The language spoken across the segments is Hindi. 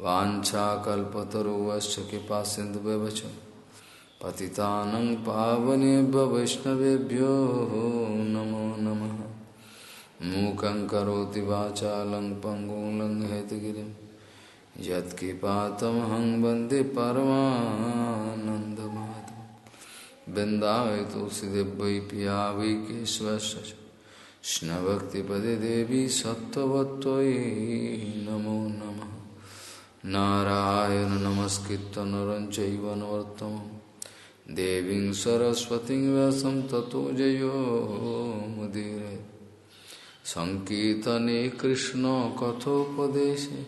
वाछाकल्पतरुवश्च कृपा सिन्धुव्यवच पतितानं पावनेभ्य वैष्णवेभ्यो नमो नमः। मूकं करोति वाचालं पङ्गुं लङ्घयतगिरिं यत्कृपातमहं वंदे परमानन्दमाधव पिया वै केशवस्य कृष्णभक्तिपदे देवी सत्त्ववत्त्वयि नमो नमः। नारायण नमस्कृत नर चैव देवीं सरस्वतीं व्यासं ततो जयो मुदीरे। सङ्कीर्तने कृष्णकथोपदेशे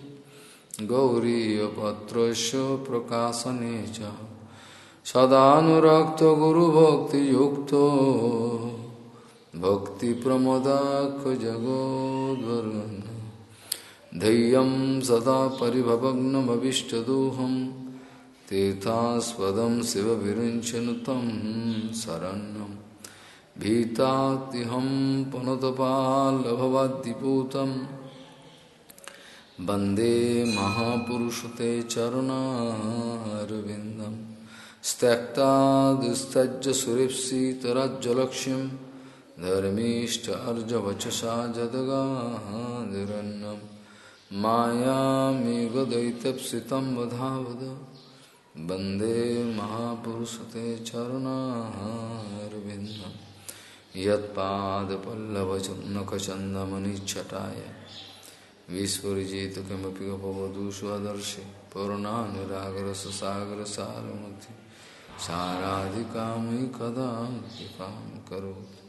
गौरीयपत्रस्य प्रकाशने च। सदानुरक्तगुरुभक्तियुक्तो भक्तिप्रमदाखजगोद्वरुन् धैर्यं सदा परिभवग्नमभिष्टदोहं, तीर्थास्पदं शिवविरिञ्चनु तं शरण्यं। भीतातिहं पुनतपाल्लभवाद्दिपूतं वंदे महापुरुषते चरुणारविन्दं। त्यक्ता दुस्तज्य सुरेप्सितराज्यलक्ष्यं जदगादिरन्नम् मायामेघदैत्यप्सितं वधावद। वंदे महापुरुषते चरुणारविन्दं यत्पादपल्लवचन्दकचन्दमनिच्छटाय विस्फुरिजित किमपि गपवधू स्वदर्शि पूर्णानुरागरससागरसारमति साराधिकामयि कदा कृपां करोति।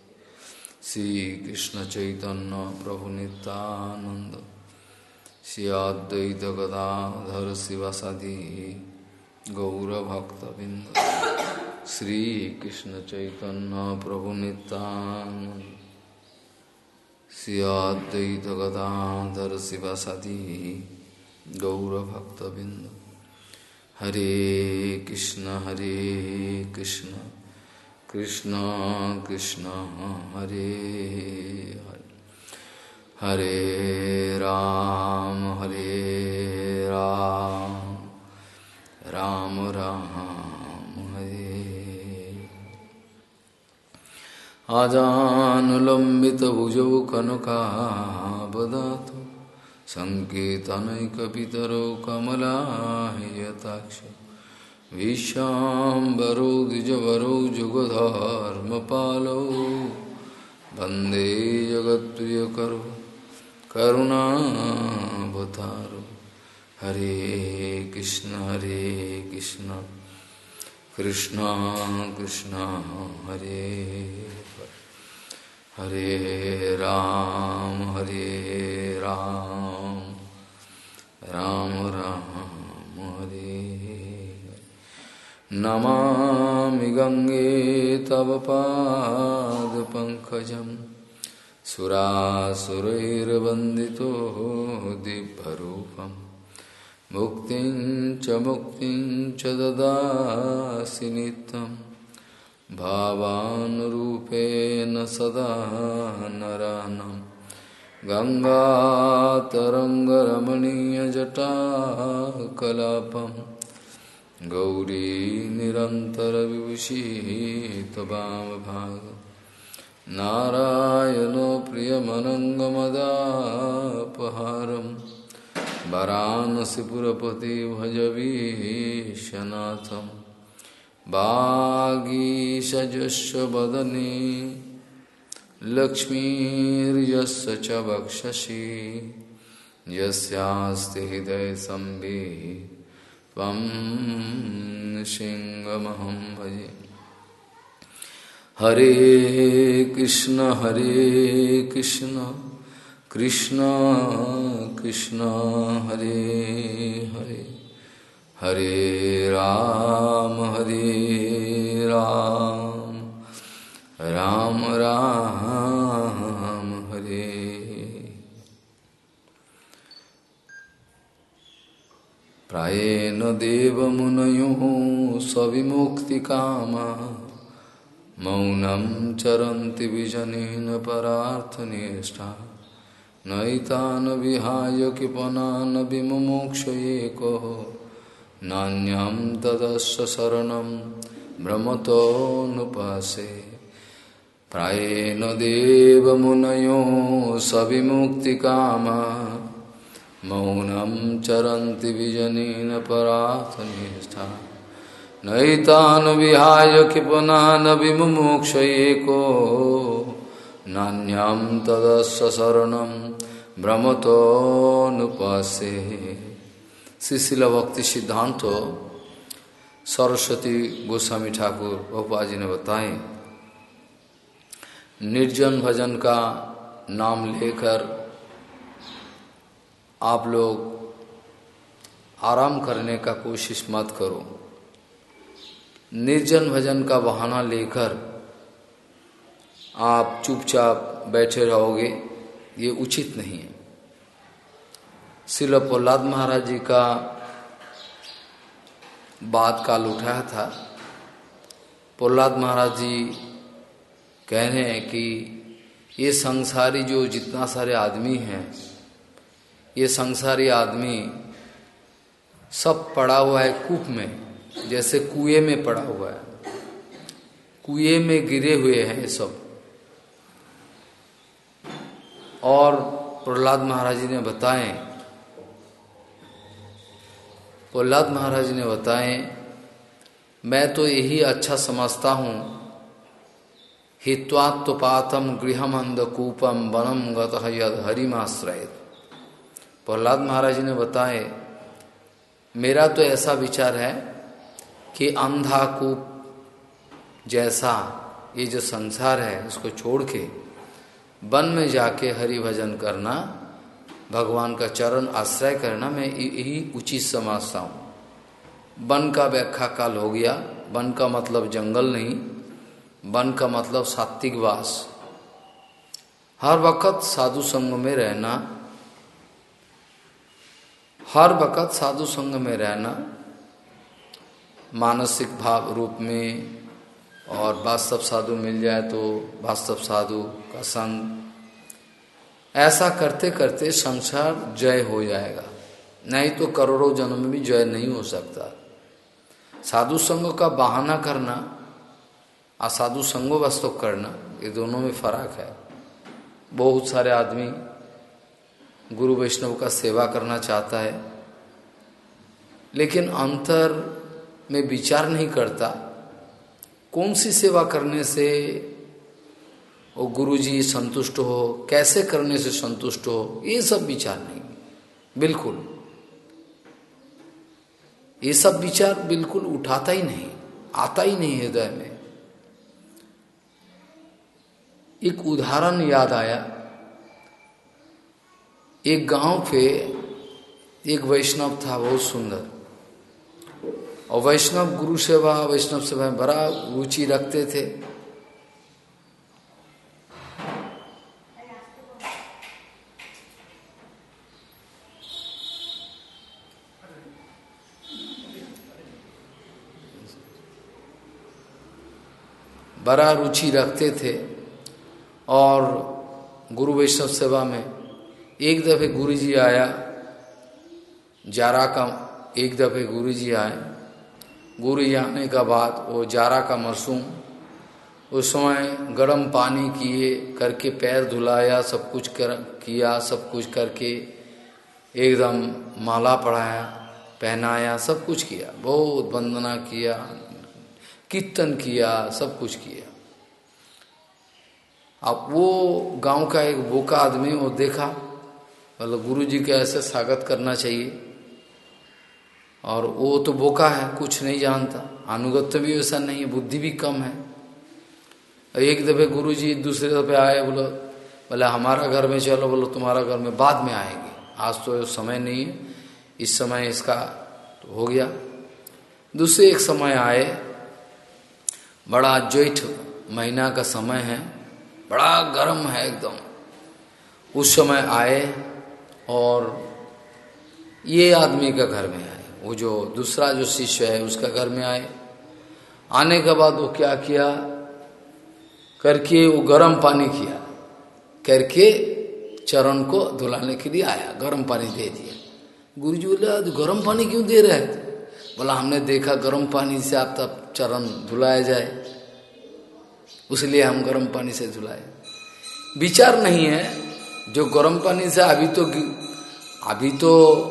श्रीकृष्णचैतन्यप्रभुनितानन्द श्रियाद्वैत गदाधर शिवसदी गौरभक्तबिंद श्रीकृष्ण चैतन्य प्रभु श्रियाद्वैत गदाधर शिवसदी गौरभक्तबिंद हरे कृष्ण हरे कृष्ण कृष्ण कृष्ण, हरे हरे। हरे राम हरे राम। राम राम, हरे। आजानुलम्बितभुजौ कनकावदातु सङ्केतनैकपितरौ कमलायताक्ष विश्वाम्बरौ द्विजवरौ जुगधर्मपालौ, वंदे जगत्प्रियकरो। करुणावतारो हरे कृष्ण हरे कृष्ण। कृष्ण कृष्ण, हरे। हरे राम हरे राम। राम राम, हरे। नमामि गङ्गे तव पाद पादपङ्कजम् सुरासुरैर्वन्दितो दिव्यरूपं मुक्तिं च मुक्तिं च ददासि नित्यं भावानुरूपेण सदा नरानं गङ्गातरङ्गरमणीयजटाकलापं गौरी निरन्तरविभूषी त्ववामभाग नारायणो प्रियमनङ्गमदापहारं वरानसिपुरपति भजवीशनाथं वागीशजस्य वदने लक्ष्मीर्यस्य च वक्षसि यस्यास्ति हृदयसंवित् त्वं सिंहमहं भजे। हरे कृष्ण हरे कृष्ण कृष्ण कृष्ण, हरे हरे। हरे राम हरे राम। राम राम, हरे। प्राएण देवमुनयोः स्वविमुक्तिकामा मौनं चरन्ति विजनेन परार्थनिष्ठा। नैतान् विहाय कृपणान् विमुमुक्ष एको नान्यं तदस्य शरणं भ्रमतोऽनुपासे प्रायेण देवमुनयो सविमुक्तिकामा। मौनं चरन्ति विजनेन पराथनिष्ठा नैतान् विहाय क्षिपनान् विमुमुक्ष एको नान्यं तदस्य शरणं भ्रमतोऽनुपासे शिशिल भक्ति सिद्धांत सरस्वती गोस्वामी ठाकुर भोपा जी ने बताए। निर्जन भजन का नाम लेकर आप लोग आराम करने का कोशिश मत करो। निर्जन भजन का बहाना लेकर आप चुपचाप बैठे रहोगे, ये उचित नहीं है। शिल प्रहलाद महाराज जी का बात काल उठाया था। प्रहलाद महाराज जी कह रहे हैं कि ये संसारी जो जितना सारे आदमी हैं, ये संसारी आदमी सब पड़ा हुआ है कूप में। जैसे कुएँ में पड़ा हुआ है। कुएँ में गिरे हुए हैं ये सब। और प्रहलाद महाराज ने बताएँ, प्रहलाद महाराज ने बताए, मैं तो यही अच्छा समझता हूँ हित्वात्पातम गृहम अंधकूपम वनम गत यद प्रहलाद महाराज ने बताए, मेरा तो ऐसा विचार है कि अंधा कूप जैसा ये जो संसार है, उसको छोड़ के वन में जाके हरि भजन करना, भगवान का चरण आश्रय करना, मैं यही उचित समझता हूँ। वन का व्याख्या काल हो गया। वन का मतलब जंगल नहीं। वन का मतलब सात्विक वास। हर वक्त साधु संग में रहना। हर वक्त साधु संग में रहना। मानसिक भाव रूप में और वास्तव साधु मिल जाए तो वास्तव साधु का संग। ऐसा करते करते संसार जय हो जाएगा। नहीं तो करोड़ों जन्म में भी जय नहीं हो सकता। साधु संघ का बहाना करना और साधु संगो वास्तव करना, ये दोनों में फ़र्क है। बहुत सारे आदमी गुरु वैष्णव का सेवा करना चाहता है, लेकिन अंतर में विचार नहीं करता। कौन सी सेवा करने से वो गुरु जी संतुष्ट हो? कैसे करने से संतुष्ट हो? ये सब विचार नहीं। बिल्कुल। ये सब विचार बिल्कुल उठाता ही नहीं, आता ही नहीं हृदय में। एक उदाहरण याद आया। एक गाँव पे एक वैष्णव था, बहुत सुंदर। और वैष्णव गुरु सेवा, वैष्णव सेवा में बड़ा रुचि रखते थे। बड़ा रुचि रखते थे और गुरु वैष्णव सेवा में एक दफे गुरु जी आया, जारा का एक दफे गुरु जी आए। गुरु आने का बाद वो जारा का मरसूम, उस समय गर्म पानी किए करके पैर धुलाया, सब कुछ कर, किया, सब कुछ करके एकदम माला पढ़ाया, पहनाया, सब कुछ किया। बहुत वंदना किया, कीर्तन किया, सब कुछ किया। अब वो गाँव का एक बोका आदमी वो देखा मतलब गुरु जी के ऐसे स्वागत करना चाहिए। और वो तो बोका है, कुछ नहीं जानता। अनुगत्य भी वैसा नहीं है, बुद्धि भी कम है। एक दफे गुरु जी दूसरे दफे आए, बोलो, बोले, हमारा घर में चलो, बोलो, तुम्हारा घर में बाद में आएँगे। आज तो समय नहीं है, इस समय इसका तो हो गया। दूसरे एक समय आए, बड़ा ज्वेठ महीना का समय है, बड़ा गर्म है एकदम। उस समय आए और ये आदमी का घर में आए। वो जो दूसरा जो शिष्य है, उसका घर में आए। आने के बाद वो क्या किया? करके वो गर्म पानी किया। करके चरण को धुलाने के लिए आया, गर्म पानी दे दिया। गुरु जी बोले गर्म पानी क्यों दे रहे बोला, हमने देखा गर्म पानी से आप तब चरण धुलाया जाए। उसलिए हम गर्म पानी से धुलाए। विचार नहीं है, जो गर्म पानी से अभी तो अभी तो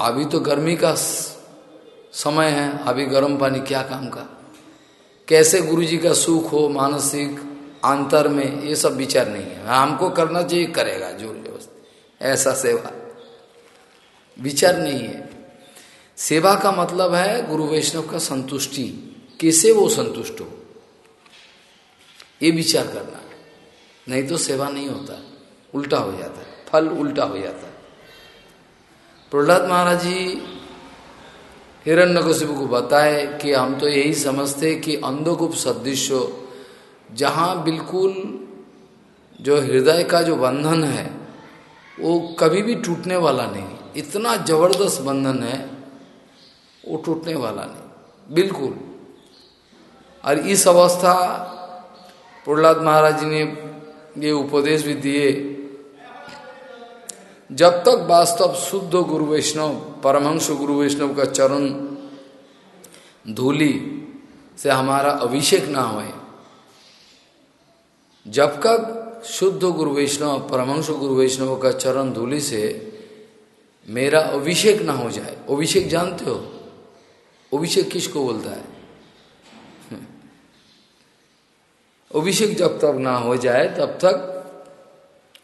अभी तो गर्मी का समय है, अभी गर्म पानी क्या काम का? कैसे गुरु जी का सुख हो, मानसिक अंतर में, ये सब विचार नहीं है। हमको करना चाहिए, करेगा ज़ोर ज़बरदस्ती ऐसा सेवा। विचार नहीं है। सेवा का मतलब है, गुरु वैष्णव का संतुष्टि। कैसे वो संतुष्ट हो? ये विचार करना नहीं तो सेवा नहीं होता। उल्टा हो जाता है। फल उल्टा हो जाता है। प्रहलाद महाराज जी हिरण्यकशिपु को बताए कि हम तो यही समझते कि अंधगुप्त सदृश जहाँ बिल्कुल जो हृदय का जो बंधन है, वो कभी भी टूटने वाला नहीं। इतना ज़बरदस्त बंधन है, वो टूटने वाला नहीं। बिल्कुल। और इस अवस्था प्रहलाद महाराज जी ने ये उपदेश भी दिए जब तक वास्तव शुद्ध गुरु वैष्णव, परमहंस गुरु वैष्णव का चरण धूली से हमारा अभिषेक ना हो जब तक शुद्ध गुरु वैष्णव, परमहंस गुरु वैष्णव का चरण धूली से मेरा अभिषेक ना हो जाए, अभिषेक जानते हो? अभिषेक किसको बोलता है? अभिषेक जब तक ना हो जाए, तब तक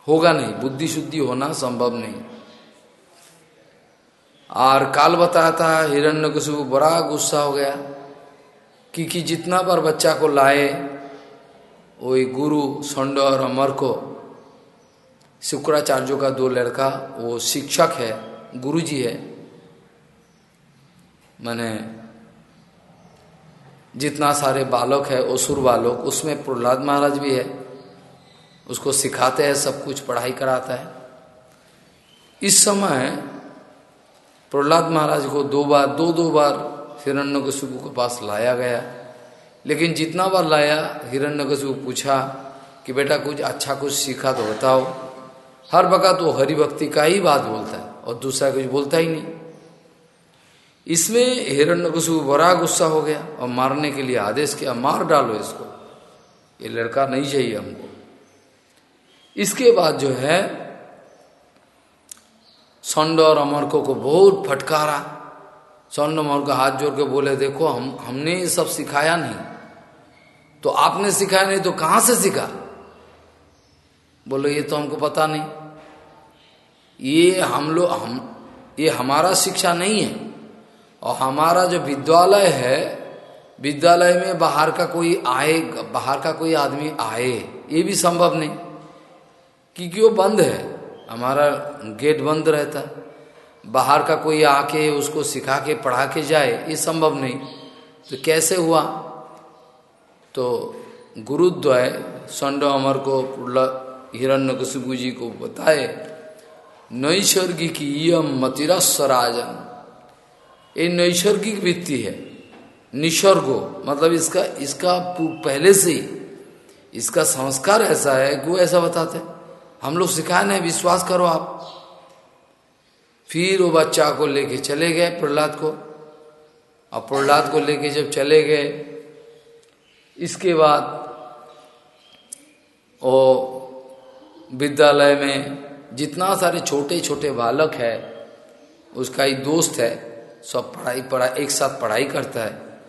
होगा नहीं बुद्धि शुद्धि होना संभव नहीं। और काल बताया था हिरण्य कशु बड़ा गुस्सा हो गया, क्योंकि जितना बार बच्चा को लाए, वही गुरु संड और अमर को, शुक्राचार्यों का दो लड़का, वो शिक्षक है गुरु जी है। मैंने, जितना सारे बालक है, असुर बालक, उसमें प्रहलाद महाराज भी है। उसको सिखाते हैं, सब कुछ पढ़ाई कराता है। इस समय प्रहलाद महाराज को दो बार, दो दो बार हिरण्य कशुपु के पास लाया गया। लेकिन जितना बार लाया हिरण्य कशुपु पूछा कि बेटा कुछ अच्छा कुछ सीखा तो बताओ। हर वक्त वो हरिभक्ति का ही बात बोलता है और दूसरा कुछ बोलता ही नहीं। इसमें हिरण्य कशुपु बड़ा गुस्सा हो गया और मारने के लिए आदेश किया, मार डालो इसको। ये लड़का नहीं चाहिए हमको। इसके बाद जो है, सौंड और अमरको को बहुत फटकारा। सौंड अमर को हाथ जोड़ के बोले, देखो, हम, हमने ये सब सिखाया नहीं। तो आपने सिखाया नहीं तो कहाँ से सीखा? बोलो, ये तो हमको पता नहीं। ये हम लोग हम, ये हमारा शिक्षा नहीं है। और हमारा जो विद्यालय है, विद्यालय में बाहर का कोई आए, बाहर का कोई आदमी आए, ये भी संभव नहीं। क्योंकि वो बंद है। हमारा गेट बंद रहता। बाहर का कोई आके उसको सिखा के पढ़ा के जाए, ये संभव नहीं। तो कैसे हुआ? तो गुरुद्वय संड अमर को हिरण्य कशिपु जी को बताए, नैसर्गिक यम मतिरस्वराजन ये नैसर्गिक वृत्ति है। निसर्गो मतलब इसका इसका पहले से ही, इसका संस्कार ऐसा है कि वो ऐसा बताते हैं। हम लोग सिखाए नहीं विश्वास करो आप। फिर वो बच्चा को लेके चले गए प्रहलाद को। और प्रहलाद को लेके जब चले गए, इसके बाद वो विद्यालय में जितना सारे छोटे छोटे बालक है, उसका एक दोस्त है, सब पढ़ाई पढ़ाई, एक साथ पढ़ाई करता है।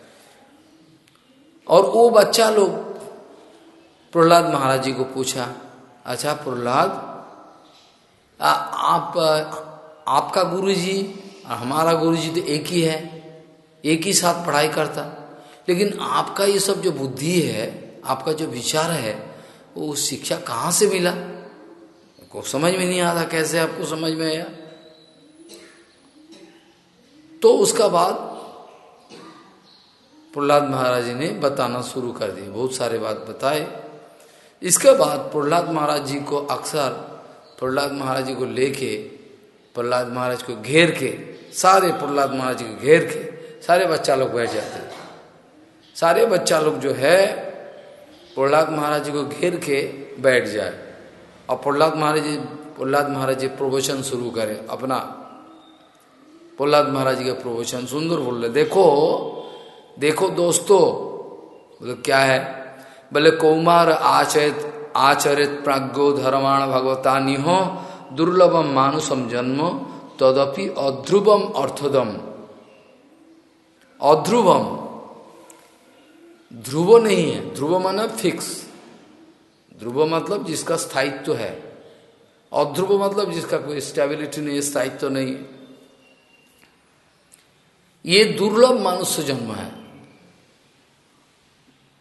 और वो बच्चा लोग, प्रहलाद महाराज जी को पूछा अच्छा प्रहलाद आप, आपका गुरु जी और हमारा गुरु जी तो एक ही है, एक ही साथ पढ़ाई करता। लेकिन आपका ये सब जो बुद्धि है, आपका जो विचार है, वो शिक्षा कहाँ से मिला? को समझ में नहीं आता कैसे आपको समझ में आया? तो उसका बाद प्रहलाद महाराज जी ने बताना शुरू कर दिए बहुत सारे बात बताए। इसके बाद प्रहलाद महाराज जी को अक्सर प्रहलाद महाराज जी को लेके, प्रहलाद महाराज को घेर के, सारे प्रहलाद महाराज जी को घेर के, सारे बच्चा लोग बैठ जाते सारे बच्चा लोग जो है, प्रहलाद महाराज जी को घेर के बैठ जाए। और प्रहलाद महाराज जी, प्रहलाद महाराज जी प्रवचन शुरू करें, अपना। प्रहलाद महाराज जी का प्रवचन सुंदर बोल रहे देखो देखो दोस्तों बोले क्या है? बोले कौमार आचरित आचरित प्राज्ञो धर्माण भगवता निहो दुर्लभम मानुषम जन्म, तदपि अध्रुवम अर्थदम। अध्रुवम। ध्रुव नहीं है। ध्रुव माना फिक्स। ध्रुव मतलब जिसका स्थायित्व है। अध्रुव मतलब जिसका कोई स्टेबिलिटी नहीं, स्थायित्व तो नहीं। ये दुर्लभ मनुष्य जन्म है।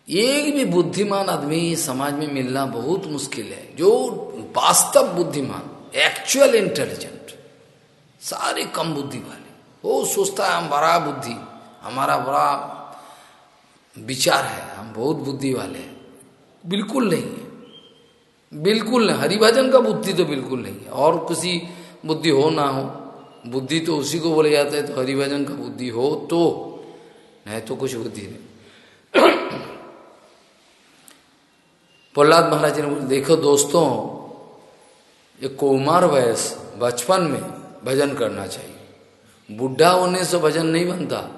एक भी बुद्धिमान आदमी समाज में मिलना बहुत मुश्किल है। जो वास्तव बुद्धिमान एक्चुअल इंटेलिजेंट सारे कम बुद्धि वाले। वो सोचता है, हम बड़ा बुद्धि, हमारा बड़ा विचार है, हम बहुत बुद्धि वाले हैं। बिल्कुल नहीं है। बिल्कुल नहीं। हरिभजन का बुद्धि तो बिल्कुल नहीं है। और किसी बुद्धि हो ना हो, बुद्धि तो उसी को बोले जाते हैं तो हरिभजन का बुद्धि हो तो नहीं तो कुछ बुद्धि नहीं। प्रहलाद महाराज जी ने बोले, देखो दोस्तों, ये कौमार वयस बचपन में भजन करना चाहिए। बुढ़ा होने से भजन नहीं बनता।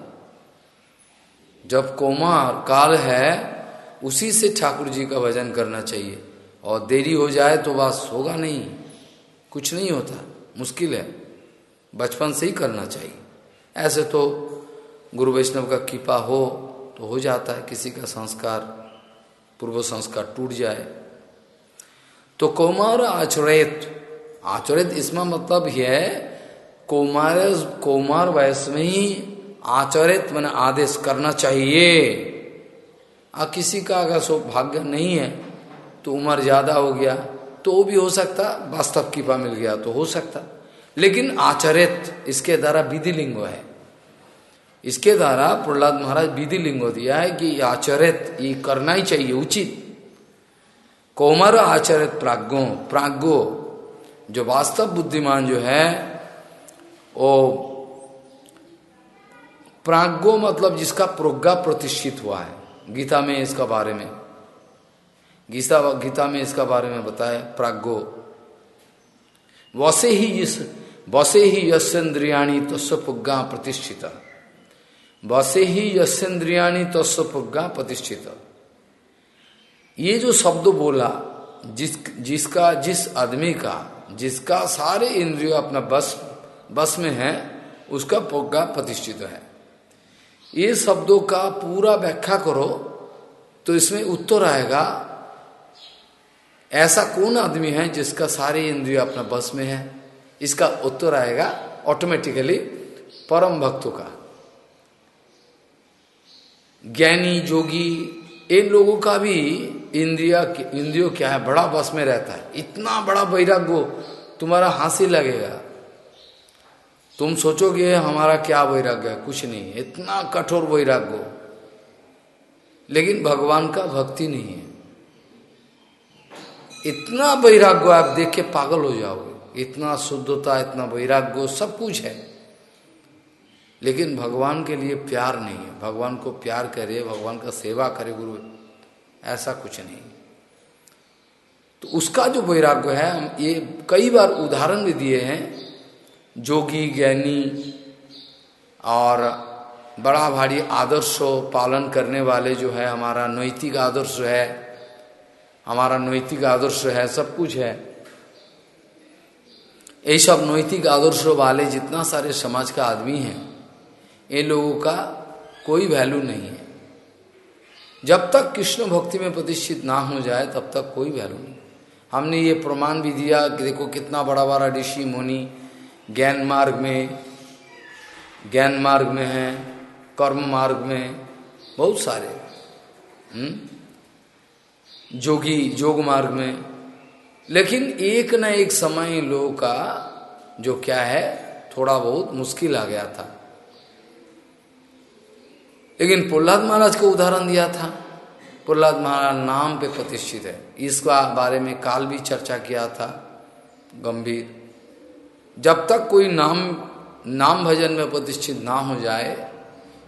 जब कोमार काल है, उसी से ठाकुर जी का भजन करना चाहिए। और देरी हो जाए तो बस होगा नहीं। कुछ नहीं होता। मुश्किल है। बचपन से ही करना चाहिए। ऐसे तो गुरु वैष्णव का कृपा हो तो हो जाता है। किसी का संस्कार पूर्व संस्कार टूट जाए। तो कौमार आचरित आचरित इसमें मतलब यह है, कौमार कौमार वयस में ही आचरित मैंने आदेश करना चाहिए। आ, किसी का अगर सौभाग्य नहीं है तो उम्र ज़्यादा हो गया तो वो भी हो सकता, वास्तव कृपा मिल गया तो हो सकता। लेकिन आचरित, इसके द्वारा विधि लिंग है। इसके द्वारा प्रहलाद महाराज विधि लिंग दिया है कि आचरित, ये करना ही चाहिए, उचित। कोमर आचरित प्राज्ञो प्राज्ञो। जो वास्तव बुद्धिमान जो है, वो प्राज्ञो मतलब जिसका प्रज्ञा प्रतिष्ठित हुआ है। गीता में इसका बारे में। गीता गीता में इसका बारे में बताया, प्राज्ञो। वसे ही जिस, वसे ही यशेन्द्रियाणी तस्व पुग्गा प्रतिष्ठित। वसे ही यशेन्द्रियाणी तस्व प्रज्ञा प्रतिष्ठित। ये जो शब्द बोला, जिस, जिसका, जिस आदमी का, जिसका सारे इंद्रियों अपना बस बस में है, उसका प्रज्ञा प्रतिष्ठित है। ये शब्दों का पूरा व्याख्या करो तो इसमें उत्तर आएगा, ऐसा कौन आदमी है जिसका सारे इंद्रिय अपना बस में है? इसका उत्तर आएगा ऑटोमेटिकली परम भक्तों का। ज्ञानी, जोगी, इन लोगों का भी इंद्रिया इंद्रियों क्या है? बड़ा बस में रहता है। इतना बड़ा वैराग्य तुम्हारा हासिल लगेगा। तुम सोचोगे, हमारा क्या वैराग्य है? कुछ नहीं इतना कठोर वैराग्य लेकिन भगवान का भक्ति नहीं है। इतना वैराग्य आप देख के पागल हो जाओगे। इतना शुद्धता, इतना वैराग्य सब कुछ है। लेकिन भगवान के लिए प्यार नहीं है। भगवान को प्यार करे, भगवान का सेवा करे गुरु। ऐसा कुछ नहीं। तो उसका जो वैराग्य है, हम ये कई बार उदाहरण भी दिए हैं। जोगी, ज्ञानी और बड़ा भारी आदर्श पालन करने वाले जो है, हमारा नैतिक आदर्श है, हमारा नैतिक आदर्श है, सब कुछ है। ये सब नैतिक आदर्श वाले जितना सारे समाज का आदमी है ये लोगों का कोई वैल्यू नहीं है। जब तक कृष्ण भक्ति में प्रतिष्ठित ना हो जाए, तब तक कोई वैल्यू नहीं। हमने ये प्रमाण भी दिया कि देखो कितना बड़ा बड़ा ऋषि मुनि ज्ञान मार्ग में, ज्ञान मार्ग में है, कर्म मार्ग में, बहुत सारे हम्म जोगी, जोग मार्ग में। लेकिन एक न एक समय लोगों का जो क्या है, थोड़ा बहुत मुश्किल आ गया था। लेकिन प्रहलाद महाराज को उदाहरण दिया था। प्रहलाद महाराज नाम पे प्रतिष्ठित है। इसका बारे में काल भी चर्चा किया था। गंभीर। जब तक कोई नाम नाम भजन में प्रतिष्ठित ना हो जाए,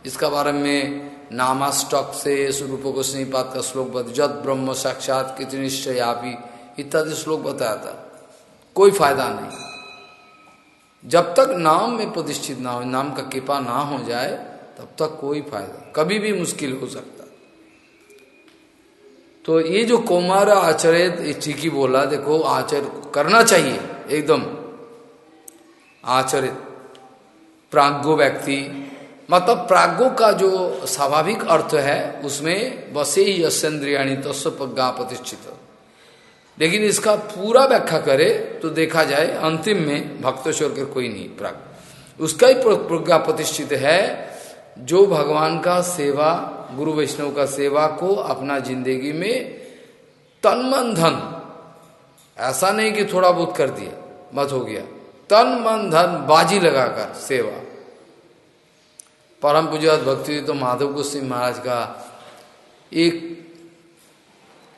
इसका बारे में नामास्टक से स्वरूप गोस्वीपाद का श्लोक बता, जत ब्रह्म साक्षात कितनी निश्चयापी इत्यादि श्लोक बताया था। कोई फ़ायदा नहीं। जब तक नाम में प्रतिष्ठित ना हो, नाम का कृपा ना हो जाए तब तक कोई फ़ायदा कभी भी मुश्किल हो सकता। तो ये जो कुमार आचर्य ठीक ही बोला, देखो आचर करना चाहिए, एकदम। आचरित प्राज्ञो व्यक्ति। मतलब प्राज्ञो का जो स्वाभाविक अर्थ है, उसमें बसे ही यशेन्द्रियाणी तस्व प्रज्ञा प्रतिष्ठित। लेकिन इसका पूरा व्याख्या करे तो देखा जाए, अंतिम में भक्तोश्वर के कोई नहीं प्राग उसका ही प्रज्ञा प्रतिष्ठित है जो भगवान का सेवा, गुरु वैष्णव का सेवा को अपना ज़िंदगी में तन मन धन, ऐसा नहीं कि थोड़ा बहुत कर दिया, मत हो गया। तन मन धन, बाजी लगाकर सेवा। परम पूजा भक्ति तो माधव गोस्वी महाराज का एक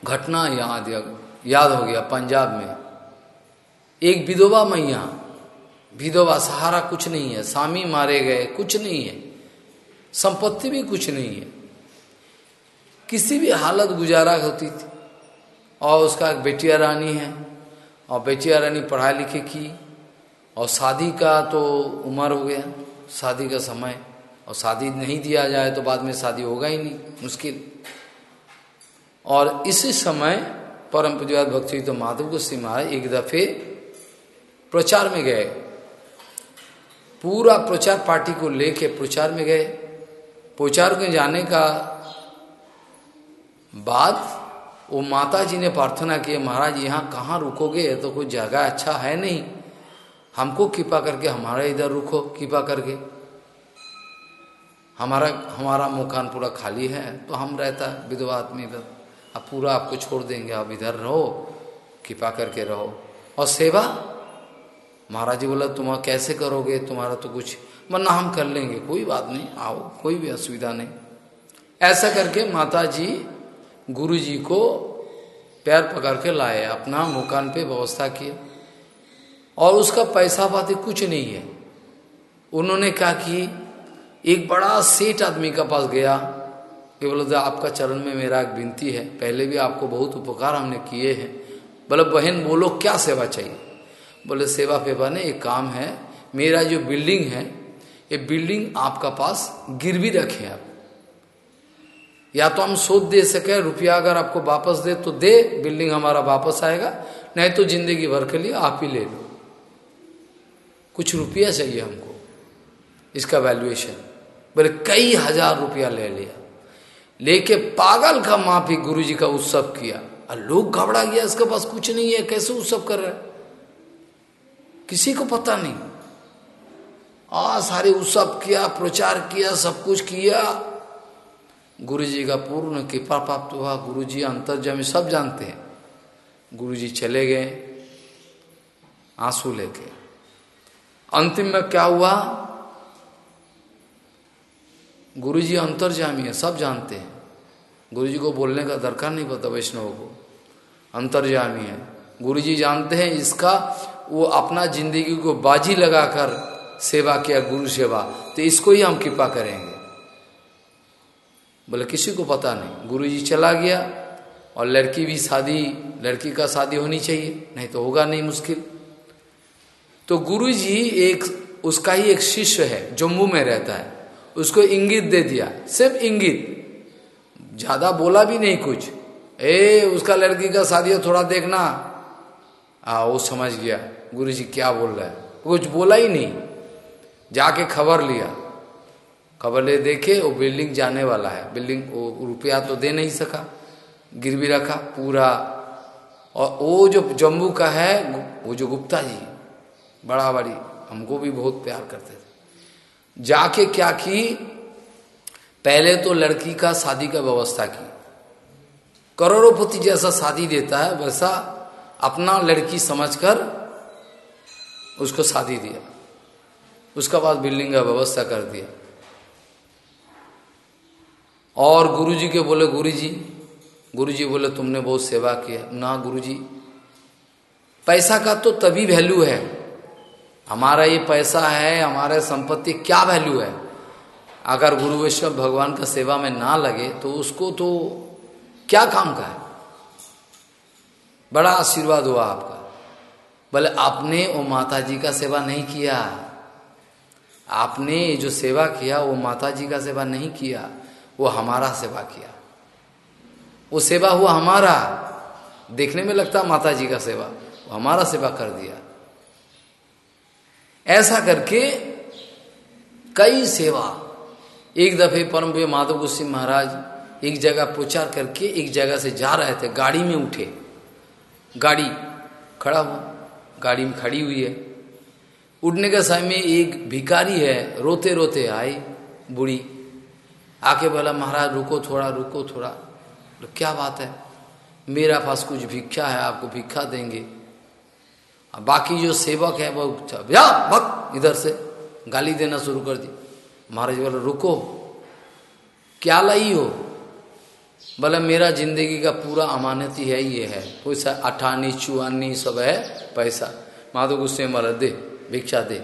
घटना याद याद हो गया पंजाब में। एक विधवा मैया, विधवा सहारा कुछ नहीं है स्वामी मारे गए, कुछ नहीं है। संपत्ति भी कुछ नहीं है। किसी भी हालत गुजारा होती थी। और उसका एक बेटिया रानी है, और बेटिया रानी पढ़ाई लिखे की, और शादी का तो उम्र हो गया, शादी का समय। और शादी नहीं दिया जाए तो बाद में शादी होगा ही नहीं, मुश्किल। और इसी समय परम पूजवाद भक्ति तो माधव गोस्वी महाराज एक दफे प्रचार में गए। पूरा प्रचार पार्टी को लेके प्रचार में गए। प्रचार के जाने का बाद वो माता जी ने प्रार्थना की, महाराज, यहाँ कहाँ रुकोगे? तो कोई जगह अच्छा है नहीं। हमको कृपा करके हमारा इधर रुको, कृपा करके। हमारा हमारा मकान पूरा खाली है तो हम रहता, विधवा आदमी इधर अब पूरा आपको छोड़ देंगे, आप इधर रहो, कृपा करके रहो। और सेवा? महाराज जी बोला तुम कैसे करोगे? तुम्हारा तो कुछ वरना हम कर लेंगे। कोई बात नहीं, आओ, कोई भी असुविधा नहीं। ऐसा करके माता जी गुरु जी को पैर पकड़ के लाए, अपना मकान पे व्यवस्था किए। और उसका पैसा पाती कुछ नहीं है। उन्होंने कहा कि एक बड़ा सेठ आदमी का पास गया। कि बोले आपका चरण में मेरा एक विनती है। पहले भी आपको बहुत उपकार हमने किए हैं। बोले, बहन, बोलो, क्या सेवा चाहिए? बोले, सेवा फेवा ने एक काम है। मेरा जो बिल्डिंग है ये बिल्डिंग आपका पास गिरवी रखे आप। या तो हम सोच दे सके, रुपया अगर आपको वापस दे तो दे बिल्डिंग हमारा वापस आएगा। नहीं तो ज़िंदगी भर के लिए आप ही ले लो। कुछ रुपया चाहिए हमको, इसका वैल्यूएशन बोले, कई हज़ार रुपया ले लिया। लेके पागल का माफ़ी गुरु जी का उत्सव किया। और लोग घबरा गया, इसके पास कुछ नहीं है, कैसे उत्सव कर रहे किसी को पता नहीं। आ, सारे उत्सव किया, प्रचार किया, सब कुछ किया। गुरु जी का पूर्ण कृपा प्राप्त हुआ। गुरु जी अंतर्जमी सब जानते हैं। गुरु जी चले गए, आँसू लेके। अंतिम में क्या हुआ? गुरु जी अंतर्जामी है, सब जानते हैं। गुरु जी को बोलने का दरकार नहीं पता वैष्णव को। अंतर्जामी है। गुरु जी जानते हैं इसका, वो अपना ज़िंदगी को बाजी लगाकर सेवा किया, गुरु सेवा तो इसको ही हम कृपा करेंगे। बोले, किसी को पता नहीं। गुरु जी चला गया और लड़की भी शादी, लड़की का शादी होनी चाहिए, नहीं तो होगा नहीं मुश्किल। तो गुरु जी एक, उसका ही एक शिष्य है, जम्मू में रहता है। उसको इंगित दे दिया, सिर्फ़ इंगित। ज़्यादा बोला भी नहीं कुछ। ए, उसका लड़की का शादी थोड़ा देखना। आ, वो समझ गया गुरु जी क्या बोल रहा है। कुछ बोला ही नहीं। जाके खबर लिया। खबर ले देखे, वो बिल्डिंग जाने वाला है। बिल्डिंग, वो रुपया तो दे नहीं सका। गिरवी रखा, पूरा। और वो जो जम्मू का है, वो जो गुप्ता जी बड़ा बड़ी हमको भी बहुत प्यार करते थे। जाके क्या की? पहले तो लड़की का शादी का व्यवस्था की। करोड़ोपति जैसा शादी देता है, वैसा अपना लड़की समझकर उसको शादी दिया। उसका बाद बिल्डिंग का व्यवस्था कर दिया। और गुरुजी के बोले, गुरुजी गुरुजी बोले, तुमने बहुत सेवा किया। ना गुरुजी, पैसा का तो तभी वैल्यू है। हमारा ये पैसा है, हमारे संपत्ति क्या वैल्यू है? अगर गुरु वैष्णव भगवान का सेवा में ना लगे तो उसको तो क्या काम का है? बड़ा आशीर्वाद हुआ आपका। बोले, आपने वो माता जी का सेवा नहीं किया। आपने जो सेवा किया, वो माता जी का सेवा नहीं किया, वो हमारा सेवा किया। वो सेवा हुआ हमारा। देखने में लगता माता जी का सेवा, वो हमारा सेवा कर दिया। ऐसा करके कई सेवा, एक दफे परम माधव गुस्सी महाराज एक जगह प्रचार करके एक जगह से जा रहे थे, गाड़ी में उठे। गाड़ी खड़ा हुआ, गाड़ी में खड़ी हुई है। उठने के समय में एक भिकारी है रोते रोते आई, बूढ़ी। आके बोला, महाराज, रुको थोड़ा रुको थोड़ा। तो क्या बात है? मेरा पास कुछ भिक्षा है, आपको भिक्षा देंगे। बाकी जो सेवक है, वो या भक्त इधर से। गाली देना शुरू कर दी। महाराज बोले, रुको। क्या लाई हो? बोले, मेरा ज़िंदगी का पूरा अमानत है ये है। कोई सा अठानी, चुआनी, सब है पैसा। माधो गुस्से मारा दे। भिक्षा दे।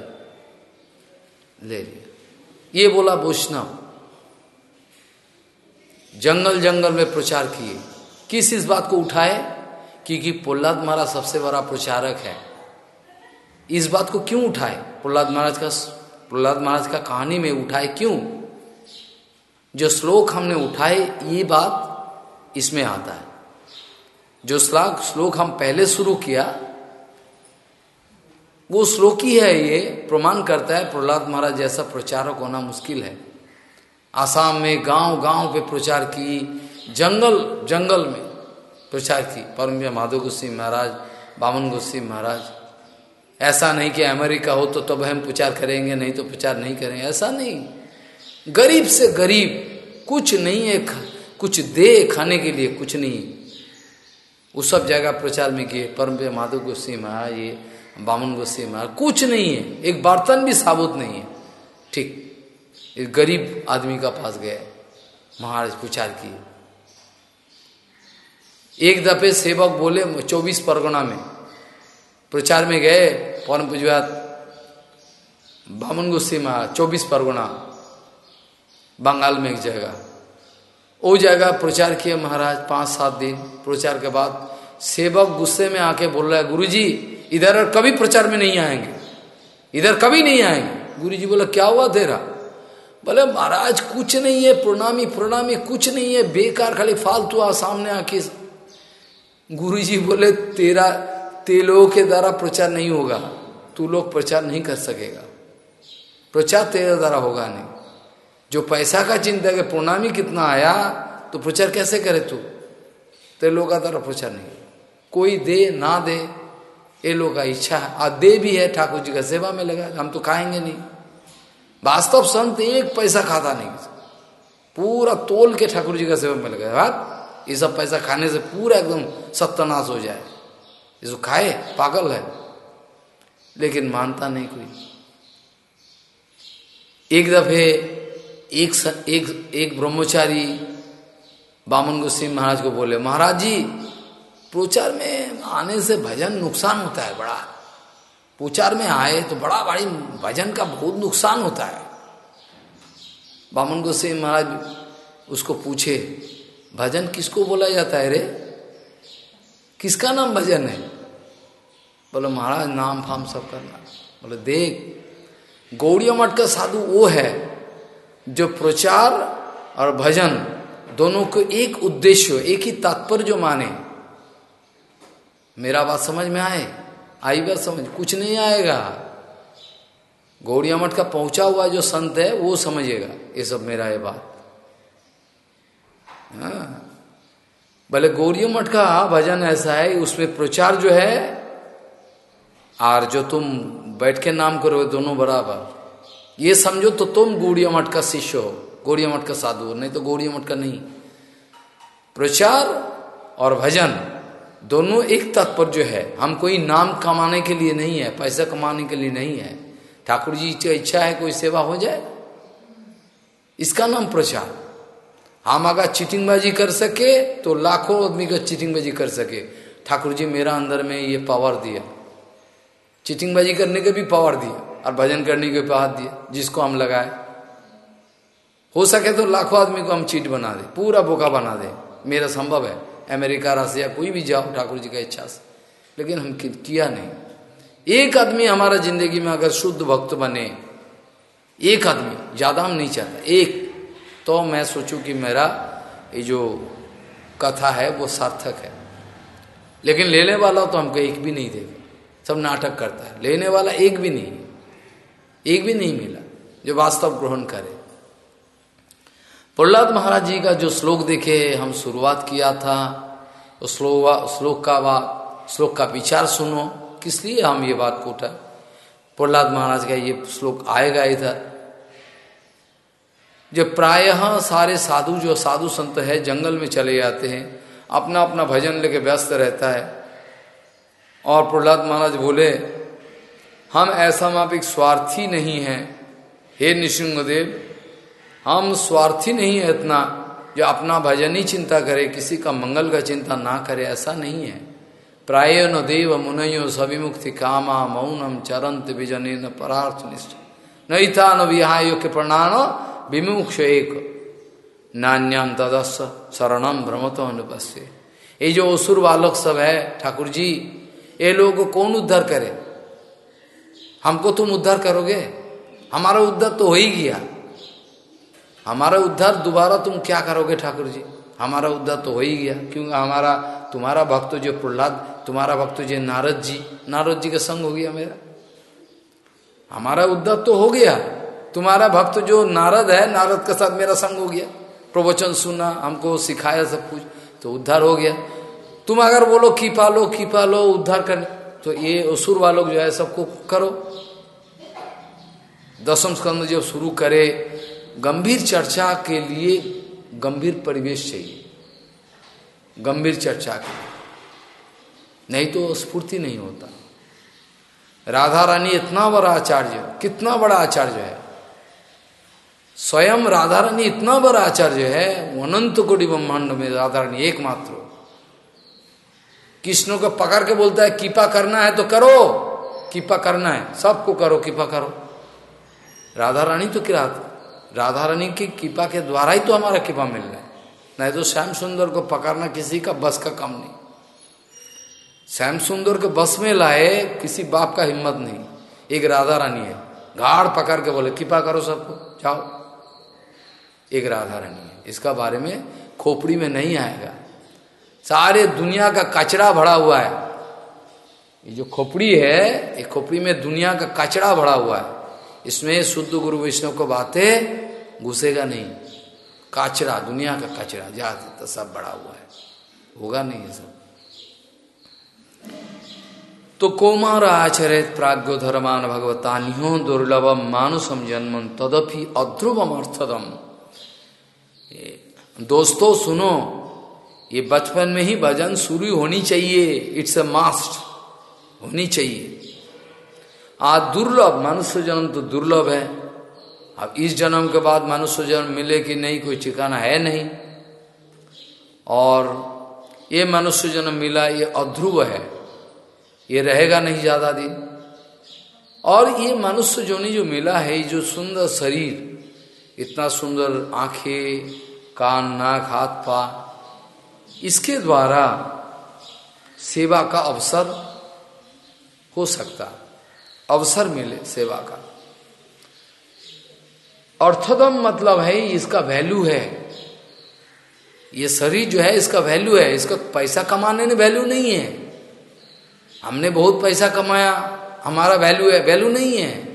ले लिया। ये बोला वैष्णव, जंगल जंगल में प्रचार किए। किस इस बात को उठाए? क्योंकि प्रहलाद महाराज सबसे बड़ा प्रचारक है। इस बात को क्यों उठाए? प्रहलाद महाराज का प्रहलाद महाराज का कहानी में उठाए क्यों? जो श्लोक हमने उठाए, ये बात इसमें आता है। जो श्लोक श्लोक हम पहले शुरू किया वो श्लोक ही है ये, प्रमाण करता है, प्रहलाद महाराज जैसा प्रचारक होना मुश्किल है। आसाम में गाँव गाँव पे प्रचार की, जंगल जंगल में प्रचार की। परम माधव गुस्सी महाराज, बामन गुस्सी महाराज, ऐसा नहीं कि अमेरिका हो तो तब हम प्रचार करेंगे, नहीं तो प्रचार नहीं करेंगे, ऐसा नहीं। गरीब से गरीब, कुछ नहीं है कुछ दे खाने के लिए, कुछ नहीं वो सब जगह प्रचार में किए परम माधव गोस्वी महाराज, ये बामन गोस्वी महाराज कुछ नहीं है, एक बर्तन भी साबुत नहीं है। ठीक, एक गरीब आदमी का पास गए महाराज प्रचार किए। एक दफे सेवक बोले चौबीस परगना में, प्रचार में गए परम पूजवात, बामन गुस्सी महाराज चौबीस परगना, बंगाल में एक जगह। वो जगह प्रचार किए महाराज, पाँच सात दिन, प्रचार के बाद सेवक गुस्से में आके बोल रहा है, गुरुजी इधर और कभी प्रचार में नहीं आएँगे। इधर कभी नहीं आएँगे। गुरु जी बोला, क्या हुआ तेरा? बोले, महाराज, कुछ नहीं है, प्रणामी प्रणामी, कुछ नहीं है, बेकार, खाली फालतू आ, सामने आके गुरु जी बोले, तेरा ते लोगों के द्वारा प्रचार नहीं होगा। तू लोग प्रचार नहीं कर सकेगा। प्रचार तेरे द्वारा होगा नहीं। जो पैसा का चिंता है, प्रणामी कितना आया तो प्रचार कैसे करे तू? तेरे लोग का द्वारा प्रचार नहीं। कोई दे, ना दे ये लोग का इच्छा। है और दे भी है ठाकुर जी का, सेवा में लगा, हम तो खाएँगे नहीं। वास्तव संत एक पैसा खाता नहीं। पूरा तोल के ठाकुर जी का सेवा में लगा बात, ये सब पैसा खाने से पूरा एकदम सत्यानाश हो जाए। इसको खाए, पागल है। लेकिन मानता नहीं कोई। एक दफे एक एक एक ब्रह्मचारी बामन गोस्वी महाराज को बोले, महाराज जी प्रचार में आने से भजन नुकसान होता है बड़ा। प्रचार में आए तो बड़ा भारी भजन का बहुत नुकसान होता है। बामन गोस्वी महाराज उसको पूछे, भजन किसको बोला जाता है रे? किसका नाम भजन है? बोलो, महाराज, नाम फाम सब करना। बोले, देख, गौड़िया मठ का साधु वो है जो प्रचार और भजन दोनों को एक उद्देश्य, एक ही तात्पर्य जो माने मेरा बात समझ में आए? आई बात समझ? कुछ नहीं आएगा। गौड़िया मठ का पहुँचा हुआ जो संत है, वो समझेगा, ये सब मेरा ये बात। हाँ। भले गौरी मठ का भजन ऐसा है उसमें प्रचार जो है और जो तुम बैठ के नाम करो दोनों बराबर। ये समझो तो तुम गौड़िया मठ का शिष्य हो, गौड़िया मठ का साधु हो, नहीं तो गौड़िया मठ का नहीं। प्रचार और भजन। दोनों एक तत्पर जो है, हम कोई नाम कमाने के लिए नहीं है, पैसा कमाने के लिए नहीं है। ठाकुर जी की इच्छा है कोई सेवा हो जाए। इसका नाम प्रचार। हम अगर चीटिंगबाजी कर सके तो लाखों आदमी का चीटिंगबाजी कर सके। ठाकुर जी मेरा अंदर में ये पावर दिया। चीटिंगबाजी करने के भी पावर दिया, और भजन करने के पावर दिया जिसको हम लगाए। हो सके तो लाखों आदमी को हम चीट बना दे, पूरा बोका बना दे। मेरा संभव है। अमेरिका रसिया कोई भी जाओ, ठाकुर जी का इच्छा से। लेकिन हम किया नहीं। एक आदमी हमारा ज़िंदगी में अगर शुद्ध भक्त बने, एक आदमी, ज़्यादा हम नहीं चाहते, एक। तो मैं सोचूं कि मेरा ये जो कथा है, वो सार्थक है। लेकिन लेने वाला तो हमको एक भी नहीं देगा। सब नाटक करता है। लेने वाला एक भी नहीं एक भी नहीं मिला, जो वास्तव ग्रहण करे। प्रहलाद महाराज जी का जो श्लोक देखे, हम शुरुआत किया था, उस श्लोक का वा श्लोक का विचार सुनो, किस लिए हम ये बात को उठा प्रहलाद महाराज का ये श्लोक आएगा इधर। जो प्रायः सारे साधु जो साधु संत है, जंगल में चले जाते हैं अपना अपना भजन लेके व्यस्त रहता है। और प्रहलाद महाराज बोले, हम ऐसा मापिक स्वार्थी नहीं है। हे निशिंगदेव हम स्वार्थी नहीं है इतना, जो अपना भजन ही चिंता करे, किसी का मंगल का चिंता ना करे, ऐसा नहीं है। प्राय न देव मुनयो सविमुक्ति कामा मौनम चरंत विजन न परार्थ निष्ठ। था न विहाय के प्रणान विमुक्ष एक। नान्यम तदस शरणम भ्रमतो अनुपस्य। ये जो असुर बालक सब है ठाकुर जी ये लोगों कौन उद्धार करे? हमको तुम उद्धार करोगे? हमारा उद्धार तो हो ही गया। हमारा उद्धार दोबारा तुम क्या करोगे ठाकुर जी हमारा उद्धार तो हो ही गया। क्योंकि हमारा, तुम्हारा भक्त जो प्रहलाद, तुम्हारा भक्त जो नारद जी नारद जी का संग हो गया मेरा। हमारा उद्धार तो हो गया। तुम्हारा भक्त जो नारद है, नारद के साथ मेरा संग हो गया। प्रवचन सुना, हमको सिखाया सब कुछ तो उद्धार हो गया। तुम अगर बोलो की पालो की पालो उद्धार कर तो ये असुर वालों जो है सबको करो। दसम स्कंद जब शुरू करे गंभीर चर्चा के लिए गंभीर परिवेश चाहिए। गंभीर चर्चा के लिए। नहीं तो स्फूर्ति नहीं होता। राधा रानी इतना बड़ा आचार्य, कितना बड़ा आचार्य है। स्वयं राधा रानी इतना बड़ा आचार्य है अनंत कोटि ब्रह्मांड में राधा रानी एकमात्र कृष्ण को पकड़ के बोलता है, कीपा करना है तो करो। कीपा करना है। सबको करो, कीपा करो। राधा रानी तो क्या राधा रानी की कृपा के द्वारा ही तो हमारा कृपा मिल रहा है। नहीं तो श्याम सुंदर को पकड़ना किसी का बस का काम नहीं। श्याम सुंदर के बस में लाए किसी बाप का हिम्मत नहीं। एक राधा रानी है। गाढ़ पकड़ के बोले, कृपा करो सबको, जाओ। एक राधा रानी है। इसका बारे में खोपड़ी में नहीं आएगा। सारे दुनिया का कचरा भरा हुआ है। ये जो खोपड़ी है, ये खोपड़ी में दुनिया का कचरा भरा हुआ है। इसमें शुद्ध गुरु वैष्णव को बातें घुसेगा नहीं। काचरा, दुनिया का कचरा जा तो सब बड़ा हुआ है। होगा नहीं ये सब। तो कोमार आचरित प्राग्ञो धर्मान भगवता निहो दुर्लभम मानुसम जन्मन तदपि अध्रुवम अर्थदम दोस्तों सुनो, ये बचपन में ही भजन शुरू होनी चाहिए। इट्स अ मास्ट होनी चाहिए। आज दुर्लभ, मनुष्य जन्म तो दुर्लभ है। अब इस जन्म के बाद मनुष्य जन्म मिले कि नहीं, कोई ठिकाना है नहीं। और ये मनुष्य जन्म मिला, ये अध्रुव है। ये रहेगा नहीं ज़्यादा दिन। और ये मनुष्य जोनी जो मिला है जो सुंदर शरीर, इतना सुंदर आँखें, कान, नाक, हाथ, पा, इसके द्वारा सेवा का अवसर हो सकता। अवसर मिले सेवा का। अर्थदम मतलब है, इसका वैल्यू है। ये शरीर जो है, इसका वैल्यू है। इसका पैसा कमाने में वैल्यू नहीं है। हमने बहुत पैसा कमाया, हमारा वैल्यू है वैल्यू नहीं है।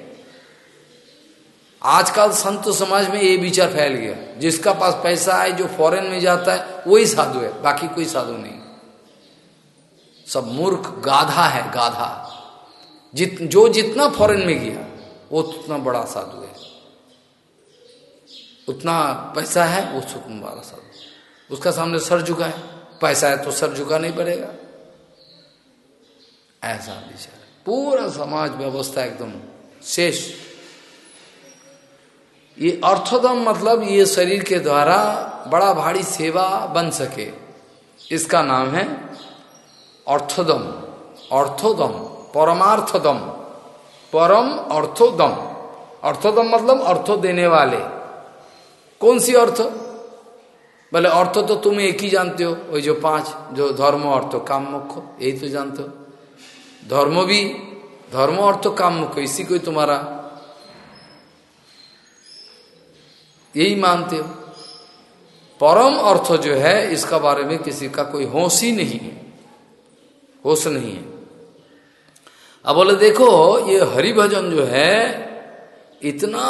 आजकल संत समाज में ये विचार फैल गया। जिसका पास पैसा है, जो फॉरेन में जाता है, वही साधु है, बाकी कोई साधु नहीं। सब मूर्ख, गाधा है, गाधा। जित, जो जितना फॉरेन में गया, वो उतना बड़ा साधु है। उतना पैसा है, वो उतना बड़ा साधु उसका सामने सर झुका है, पैसा है तो सर झुका नहीं पड़ेगा। ऐसा विचार पूरा समाज व्यवस्था एकदम शेष। ये अर्थोदम मतलब ये शरीर के द्वारा बड़ा भारी सेवा बन सके। इसका नाम है अर्थोदम। अर्थोदम। परमार्थदम। परम अर्थोदम। अर्थोदम मतलब अर्थ देने वाले। कौन सी अर्थ? बोले, अर्थ तो तुम एक ही जानते हो। वही जो पाँच, जो धर्म, अर्थ, काम मुख्य यही तो जानते हो। धर्म भी, धर्म, अर्थ, काम मुख्य इसी को तुम्हारा। यही मानते हो। परम अर्थ जो है, इसका बारे में किसी का कोई होश ही नहीं है। होश नहीं है। अब बोले, देखो, ये हरि भजन जो है, इतना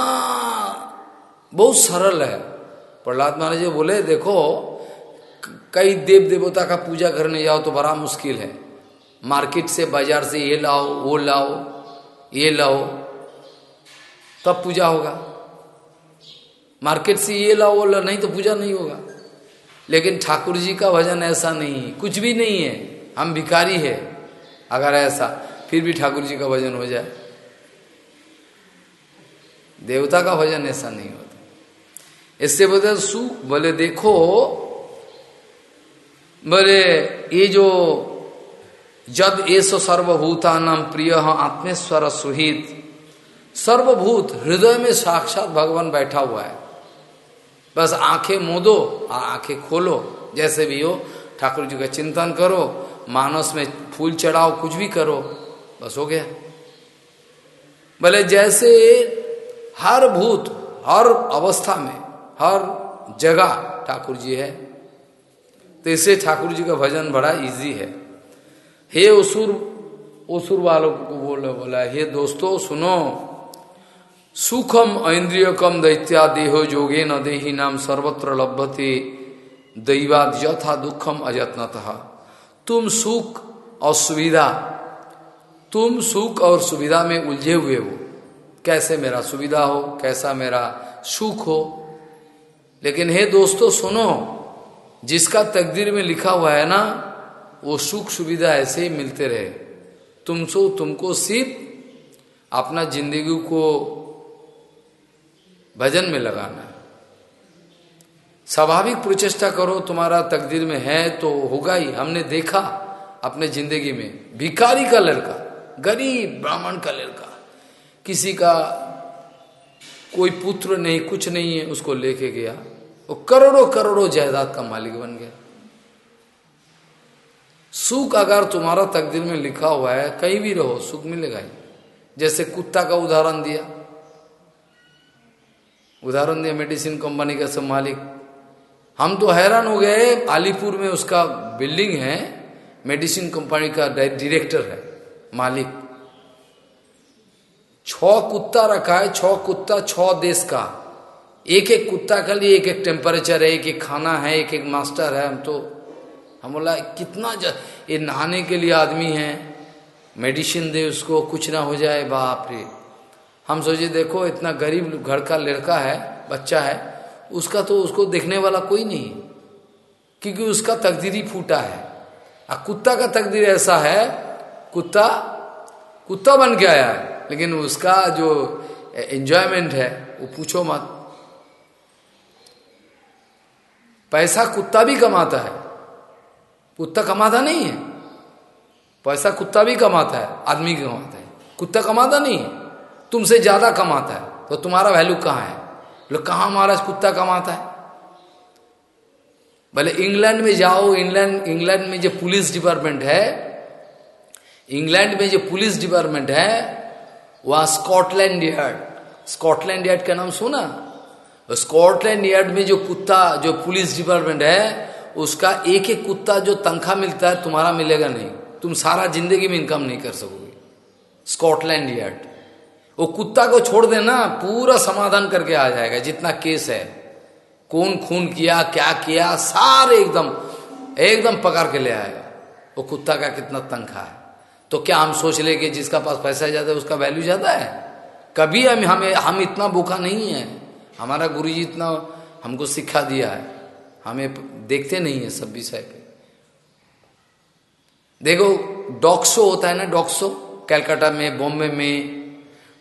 बहुत सरल है। प्रहलाद महाराज जी बोले, देखो, कई देव देवता का पूजा करने जाओ तो बड़ा मुश्किल है। मार्केट से, बाज़ार से ये लाओ, वो लाओ, ये लाओ, तब पूजा होगा। मार्केट से ये लाओ, वो लाओ, नहीं तो पूजा नहीं होगा। लेकिन ठाकुर जी का भजन ऐसा नहीं, कुछ भी नहीं है। हम भिकारी है, अगर ऐसा। फिर भी ठाकुर जी का भजन हो जाए। देवता का भजन ऐसा नहीं होता। इससे बोले सुख बोले, देखो, बोले, ये जो जद एसो सर्वभूता नाम प्रिय आत्मेश्वर सुहित, सर्वभूत हृदय में साक्षात भगवान बैठा हुआ है। बस आँखें मोदो और आँखें खोलो, जैसे भी हो, ठाकुर जी का चिंतन करो, मानस में फूल चढ़ाओ, कुछ भी करो बस हो गया। बोले जैसे हर भूत, हर अवस्था में, हर जगह ठाकुर जी है तो इसे ठाकुर जी का भजन बड़ा इजी है। हे असुर असुर वालों को बोले, बोला, हे दोस्तों, सुनो। सुखम ऐन्द्रिय कम दैत्या देहो जोगे न देही नाम सर्वत्र लभते दैवाद यथा दुखम अजत्नतः तुम सुख और सुविधा तुम सुख और सुविधा में उलझे हुए हो। कैसे मेरा सुविधा हो, कैसा मेरा सुख हो? लेकिन हे दोस्तों, सुनो, जिसका तकदीर में लिखा हुआ है ना, वो सुख सुविधा ऐसे ही मिलते रहे। तुम सो तुमको सिर्फ़ अपना ज़िंदगी को भजन में लगाना स्वाभाविक प्रचेष्टा करो, तुम्हारा तकदीर में है तो होगा ही। हमने देखा अपने ज़िंदगी में भिकारी का लड़का। गरीब ब्राह्मण का लड़का। किसी का कोई पुत्र नहीं, कुछ नहीं है, उसको लेके गया। वो करोड़ों करोड़ों जायदाद का मालिक बन गया। सुख अगर तुम्हारा तकदीर में लिखा हुआ है, कहीं भी रहो, सुख मिलेगा ही। जैसे कुत्ता का उदाहरण दिया। उदाहरण दिया मेडिसिन कंपनी का सब मालिक। हम तो हैरान हो गए अलीपुर में उसका बिल्डिंग है, मेडिसिन कंपनी का डायरेक्टर है। मालिक छ कुत्ता रखा है छ कुत्ता छ देश का। एक एक कुत्ता के लिए एक एक टेम्परेचर है, एक एक खाना है, एक एक मास्टर है। हम तो हम बोला, कितना. ये नहाने के लिए आदमी है। मेडिसिन दे उसको, कुछ ना हो जाए, बाप रे। हम सोचे, देखो, इतना गरीब घर का लड़का है, बच्चा है, उसका तो उसको देखने वाला कोई नहीं। क्योंकि उसका तकदीर ही फूटा है। आ, कुत्ता का तकदीर ऐसा है कुत्ता कुत्ता बन के आया है, लेकिन उसका जो एंजॉयमेंट है, वो पूछो मत। पैसा कुत्ता भी कमाता है। कुत्ता कमाता नहीं है। पैसा कुत्ता भी कमाता है, आदमी कमाता है। कुत्ता कमाता नहीं है, तुमसे ज़्यादा कमाता है तो तुम्हारा वैल्यू कहाँ है? लोग कहा महाराज कुत्ता कमाता है? भले इंग्लैंड में जाओ, इंग्लैंड इंग्लैंड में जो पुलिस डिपार्टमेंट है इंग्लैंड में जो पुलिस डिपार्टमेंट है, वह स्कॉटलैंड यार्ड। स्कॉटलैंड यार्ड का नाम सुना? स्कॉटलैंड यार्ड में जो कुत्ता, जो पुलिस डिपार्टमेंट है, उसका एक एक कुत्ता जो तनख्वाह मिलता है, तुम्हारा मिलेगा नहीं। तुम सारा ज़िंदगी में इनकम नहीं कर सकोगे। Scotland Yard. वो कुत्ता को छोड़ देना, पूरा समाधान करके आ जाएगा, जितना केस है। कौन खून किया, क्या किया, सारे एकदम एकदम पकड़ के ले आएगा। वो कुत्ता का कितना तनख्वाह है। तो क्या हम सोच ले कि जिसका पास पैसा ज़्यादा है, उसका वैल्यू ज़्यादा है? कभी हम, हमें, हम इतना भूखा नहीं है। हमारा गुरु जी इतना हमको सिखा दिया है। हमें देखते नहीं है सब विषय पे। देखो डॉक्सो होता है ना डॉक्सो कैलकाटा में, बॉम्बे में।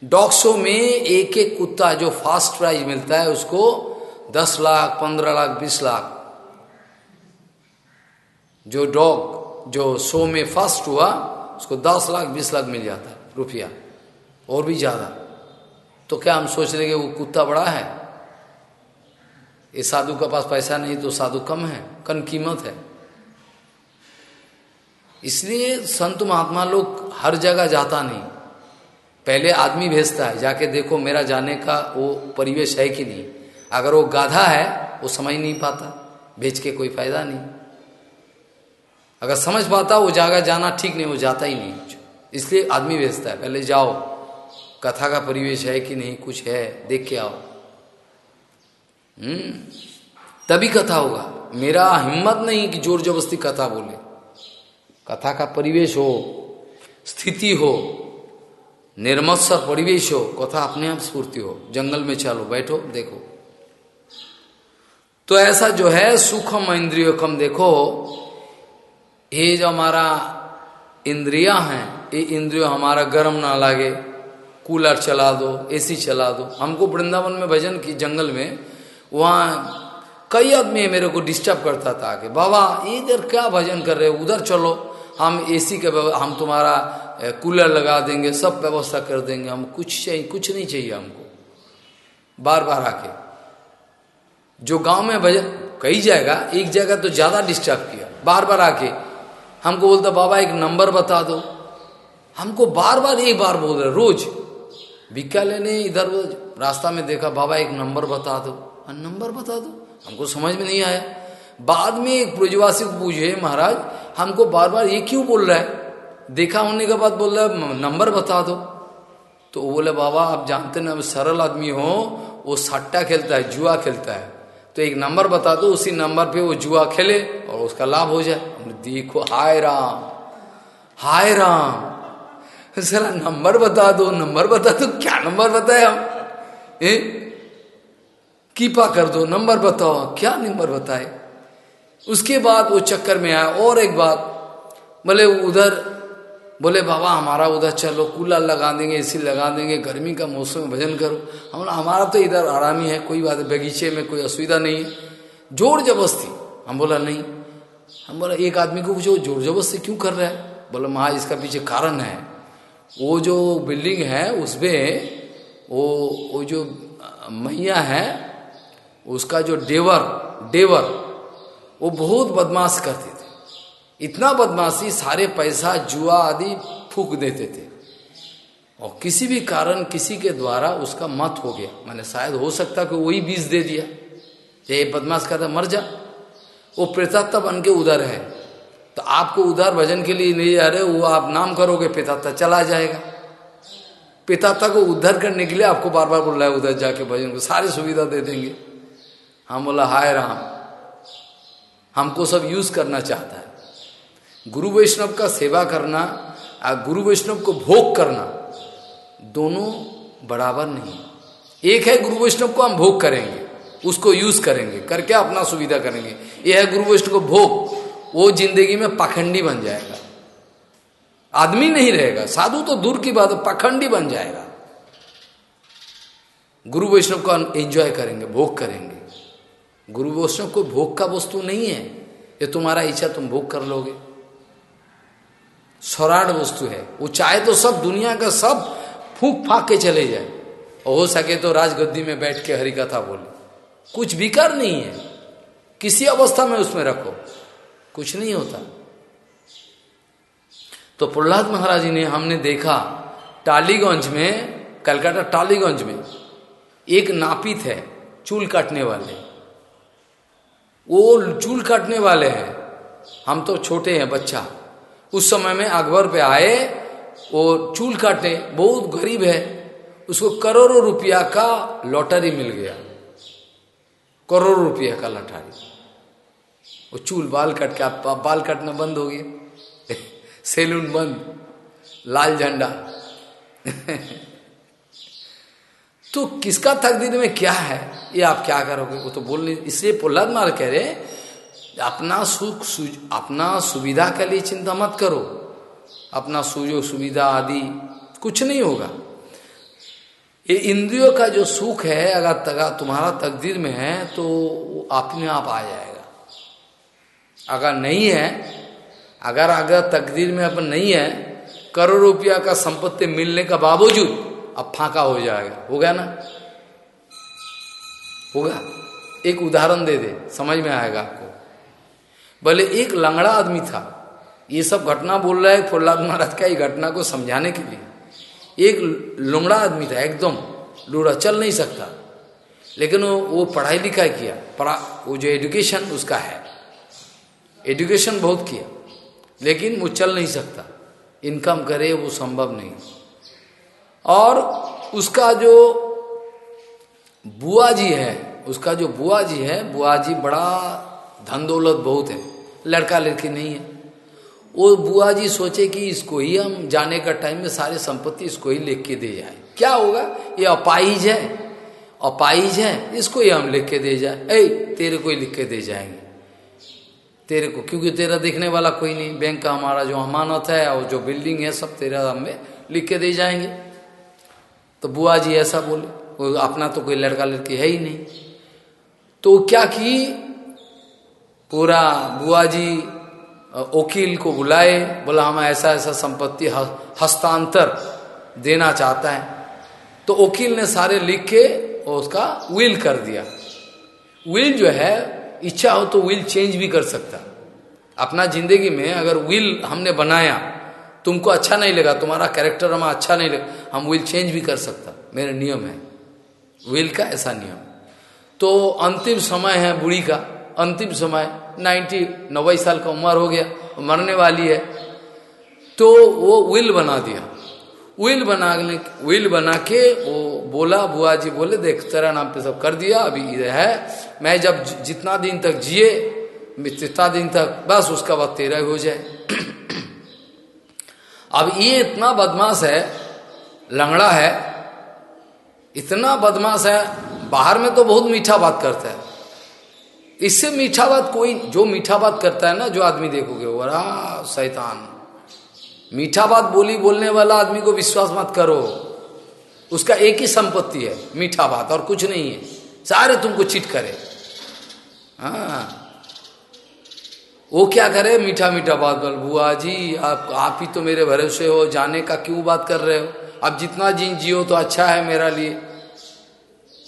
डॉग शो में एक एक कुत्ता जो फास्ट प्राइज मिलता है, उसको दस लाख, पंद्रह लाख, बीस लाख। जो डॉग, जो शो में फ़र्स्ट हुआ उसको दस लाख, बीस लाख मिल जाता है रुपया, और भी ज़्यादा। तो क्या हम सोच लेंगे वो कुत्ता बड़ा है? ये साधु के पास पैसा नहीं तो साधु कम है, कम कीमत है। इसलिए संत महात्मा लोग हर जगह जाता नहीं। पहले आदमी भेजता है, जाके देखो मेरा जाने का वो परिवेश है कि नहीं। अगर वो गाधा है, वो समझ नहीं पाता, भेज के कोई फ़ायदा नहीं। अगर समझ पाता वो जागा जाना ठीक नहीं, वो जाता ही नहीं। इसलिए आदमी भेजता है, पहले जाओ। कथा का परिवेश है कि नहीं, कुछ है, देख के आओ। हम्म तभी कथा होगा। मेरा हिम्मत नहीं कि ज़ोर जबरस्ती कथा बोले। कथा का परिवेश हो, स्थिति हो, निर्मत्सर परिवेश हो, कथा अपने आप स्फूर्ति हो। जंगल में चलो, बैठो, देखो। तो ऐसा जो है, सुखम इंद्रिय कम देखो ये जो हमारा इंद्रिया हैं, ये इंद्रियो हमारा गर्म ना लगे, कूलर चला दो, एसी चला दो। हमको वृंदावन में भजन की जंगल में, वहाँ कई आदमी मेरे को डिस्टर्ब करता था कि बाबा, इधर क्या भजन कर रहे हो? उधर चलो। हम एसी के हम तुम्हारा कूलर लगा देंगे, सब व्यवस्था कर देंगे। हम कुछ चाहिए, कुछ नहीं चाहिए हमको। बार बार आके। जो गाँव में भजन, कई जाएगा एक जगह तो ज़्यादा डिस्टर्ब किया। बार बार आके। हमको बोलता बाबा एक नंबर बता दो। हमको बार बार एक बार बोल रहे रोज। भिक्का लेने इधर उधर रास्ता में देखा बाबा एक नंबर बता दो। हाँ, नंबर बता दो। हमको समझ में नहीं आया। बाद में एक ब्रजवासी को पूछे महाराज हमको बार बार ये क्यों बोल रहा है? देखा होने के बाद बोल रहा है नंबर बता दो। तो बोले बाबा आप जानते ना सरल आदमी हो वो सट्टा खेलता है जुआ खेलता है। तो एक नंबर बता दो उसी नंबर पे वो जुआ खेले और उसका लाभ हो जाए। देखो, हाय राम हाय राम। सर नंबर बता दो, नंबर बता दो, क्या नंबर बताए हम ए? कीपा कर दो, नंबर बताओ, क्या नंबर बताए? उसके बाद वो चक्कर में आया, और एक बात, बोले, उधर, बोले, बाबा, हमारा उधर चलो, कूलर लगा देंगे, एसी लगा देंगे, गर्मी का मौसम में भजन करो। हम, हमारा तो इधर आराम ही है, कोई बात, बगीचे में कोई असुविधा नहीं है। ज़ोर जबरस्ती हम बोला, नहीं। हम बोला, एक आदमी को पूछो, ज़ोर जबरस्ती क्यों कर रहा है? बोला, महा, इसका पीछे कारण है। वो जो बिल्डिंग है, उसमें वो वो जो मैया है, उसका जो डेवर डेवर वो बहुत बदमाश करते थे। इतना बदमाशी, सारे पैसा, जुआ आदि फूक देते थे। और किसी भी कारण, किसी के द्वारा उसका मत हो गया। मैंने शायद हो सकता कि वही बीज दे दिया। ये बदमाश करता मर जा। वो प्रेतात्ता बन के उधर है। तो आपको उधर भजन के लिए नहीं जा रहे वो आप नाम करोगे पिताता चला जाएगा। पिताता को उद्धार करने के लिए आपको बार बार बोल रहा है, उधर जाके भजन को सारी सुविधा दे देंगे। हम बोला, हाय राम, हमको सब यूज़ करना चाहता है। गुरु वैष्णव का सेवा करना और गुरु वैष्णव को भोग करना, दोनों बराबर नहीं। एक है गुरु वैष्णव को हम भोग करेंगे। उसको यूज़ करेंगे, करके अपना सुविधा करेंगे। यह है गुरु वैष्णव को भोग, वो ज़िंदगी में पाखंडी बन जाएगा। आदमी नहीं रहेगा, साधु तो दूर की बात है, पाखंडी बन जाएगा। गुरु वैष्णव को एंजॉय करेंगे, भोग करेंगे। गुरु वैष्णव को भोग का वस्तु नहीं है, ये तुम्हारा इच्छा, तुम भोग कर लोगे। स्वराट वस्तु है, वो चाहे तो सब, दुनिया का सब फूक फाक के चले जाए। और हो सके तो राजगद्दी में बैठ के हरिकथा बोले। कुछ विकार नहीं है। किसी अवस्था में उसमें रखो। कुछ नहीं होता। तो प्रहलाद महाराज जी ने हमने देखा, टालीगंज में, कलकत्ता टालीगंज में, एक नापित है, चूल काटने वाले। वो चूल काटने वाले हैं। हम तो छोटे हैं, बच्चा। उस समय में अकबर पे आए, वो चूल काटे। बहुत गरीब है। उसको करोड़ों रुपया का लॉटरी मिल गया। करोड़ों रुपया का लठारी वो चूल बाल कट आप बाल कटना बंद हो गया। सैलून बंद। लाल झंडा। तो किसका तकदीर में क्या है? ये आप क्या करोगे? वो तो बोल नहीं इसलिए प्रहलाद मार कह रहे अपना सुख अपना सुविधा के लिए चिंता मत करो। अपना सुजो सुविधा आदि कुछ नहीं होगा। ये इंद्रियों का जो सुख है, अगर तगा, तुम्हारा तकदीर में है तो अपने आप आ जाएगा। अगर नहीं है, अगर अगर तकदीर में अपन नहीं है, करोड़ रुपया का संपत्ति मिलने का बावजूद अब फाका हो जाएगा। होगा ना? होगा एक उदाहरण दे दे, समझ में आएगा आपको। बोले एक लंगड़ा आदमी था, ये सब घटना बोल रहा है प्रहलाद महाराज का, ये घटना को समझाने के लिए। एक लुंगड़ा आदमी था, एकदम लूड़ा, चल नहीं सकता। लेकिन वो वो पढ़ाई लिखाई किया, पढ़ा, वो जो एजुकेशन उसका है। एजुकेशन बहुत किया, लेकिन वो चल नहीं सकता। इनकम करे, वो संभव नहीं। और उसका जो बुआ जी है, उसका जो बुआ जी है बुआ जी बड़ा धन दौलत बहुत है। लड़का लड़की नहीं है। वो बुआ जी सोचे कि इसको ही हम जाने का टाइम में सारे संपत्ति इसको ही लिख के दे जाए। क्या होगा? ये अपाइज है। अपाइज है। इसको ही हम लिख के दे जाए। ऐ, तेरे को ही लिख के दे जाएँगे। तेरे को, क्योंकि तेरा देखने वाला कोई नहीं। बैंक का हमारा जो अमानत है और जो बिल्डिंग है, सब तेरा हमें लिख के दे जाएँगे। तो बुआ जी ऐसा बोले अपना तो कोई लड़का लड़की है ही नहीं। तो क्या की? पूरा बुआ जी वकील को बुलाए, बोला, हम ऐसा ऐसा संपत्ति हस्तांतर देना चाहता है। तो वकील ने सारे लिख के उसका विल कर दिया। विल जो है, इच्छा हो तो विल चेंज भी कर सकता। अपना ज़िंदगी में अगर विल हमने बनाया, तुमको अच्छा नहीं लगा, तुम्हारा कैरेक्टर हमें अच्छा नहीं लगा, हम विल चेंज भी कर सकता। मेरा नियम है। विल का ऐसा नियम। तो अंतिम समय है बुढ़ी का। अंतिम समय, नाइन्टी नब्बे साल का उम्र हो गया, मरने वाली है। तो वो विल बना दिया। विल बना विल बना के वो बोला, बुआ जी बोले, देख, तेरा नाम पे सब कर दिया, अभी है। मैं जब जितना दिन तक जिए, जितना दिन तक, बस उसका बाद तेरा हो जाए। अब ये इतना बदमाश है, लंगड़ा है, इतना बदमाश है, बाहर में तो बहुत मीठा बात करता है। इससे मीठा बात कोई, जो मीठा बात करता है ना, जो आदमी देखोगे, वो बड़ा शैतान। मीठा बात बोली, बोलने वाला आदमी को विश्वास मत करो। उसका एक ही संपत्ति है, मीठा बात, और कुछ नहीं है। सारे तुमको चिट करे। हाँ। वो क्या करे? मीठा मीठा बात बोल, बुआ जी, आप आप ही तो मेरे भरोसे हो, जाने का क्यों बात कर रहे हो? अब जितना जिन जियो तो अच्छा है मेरा लिए।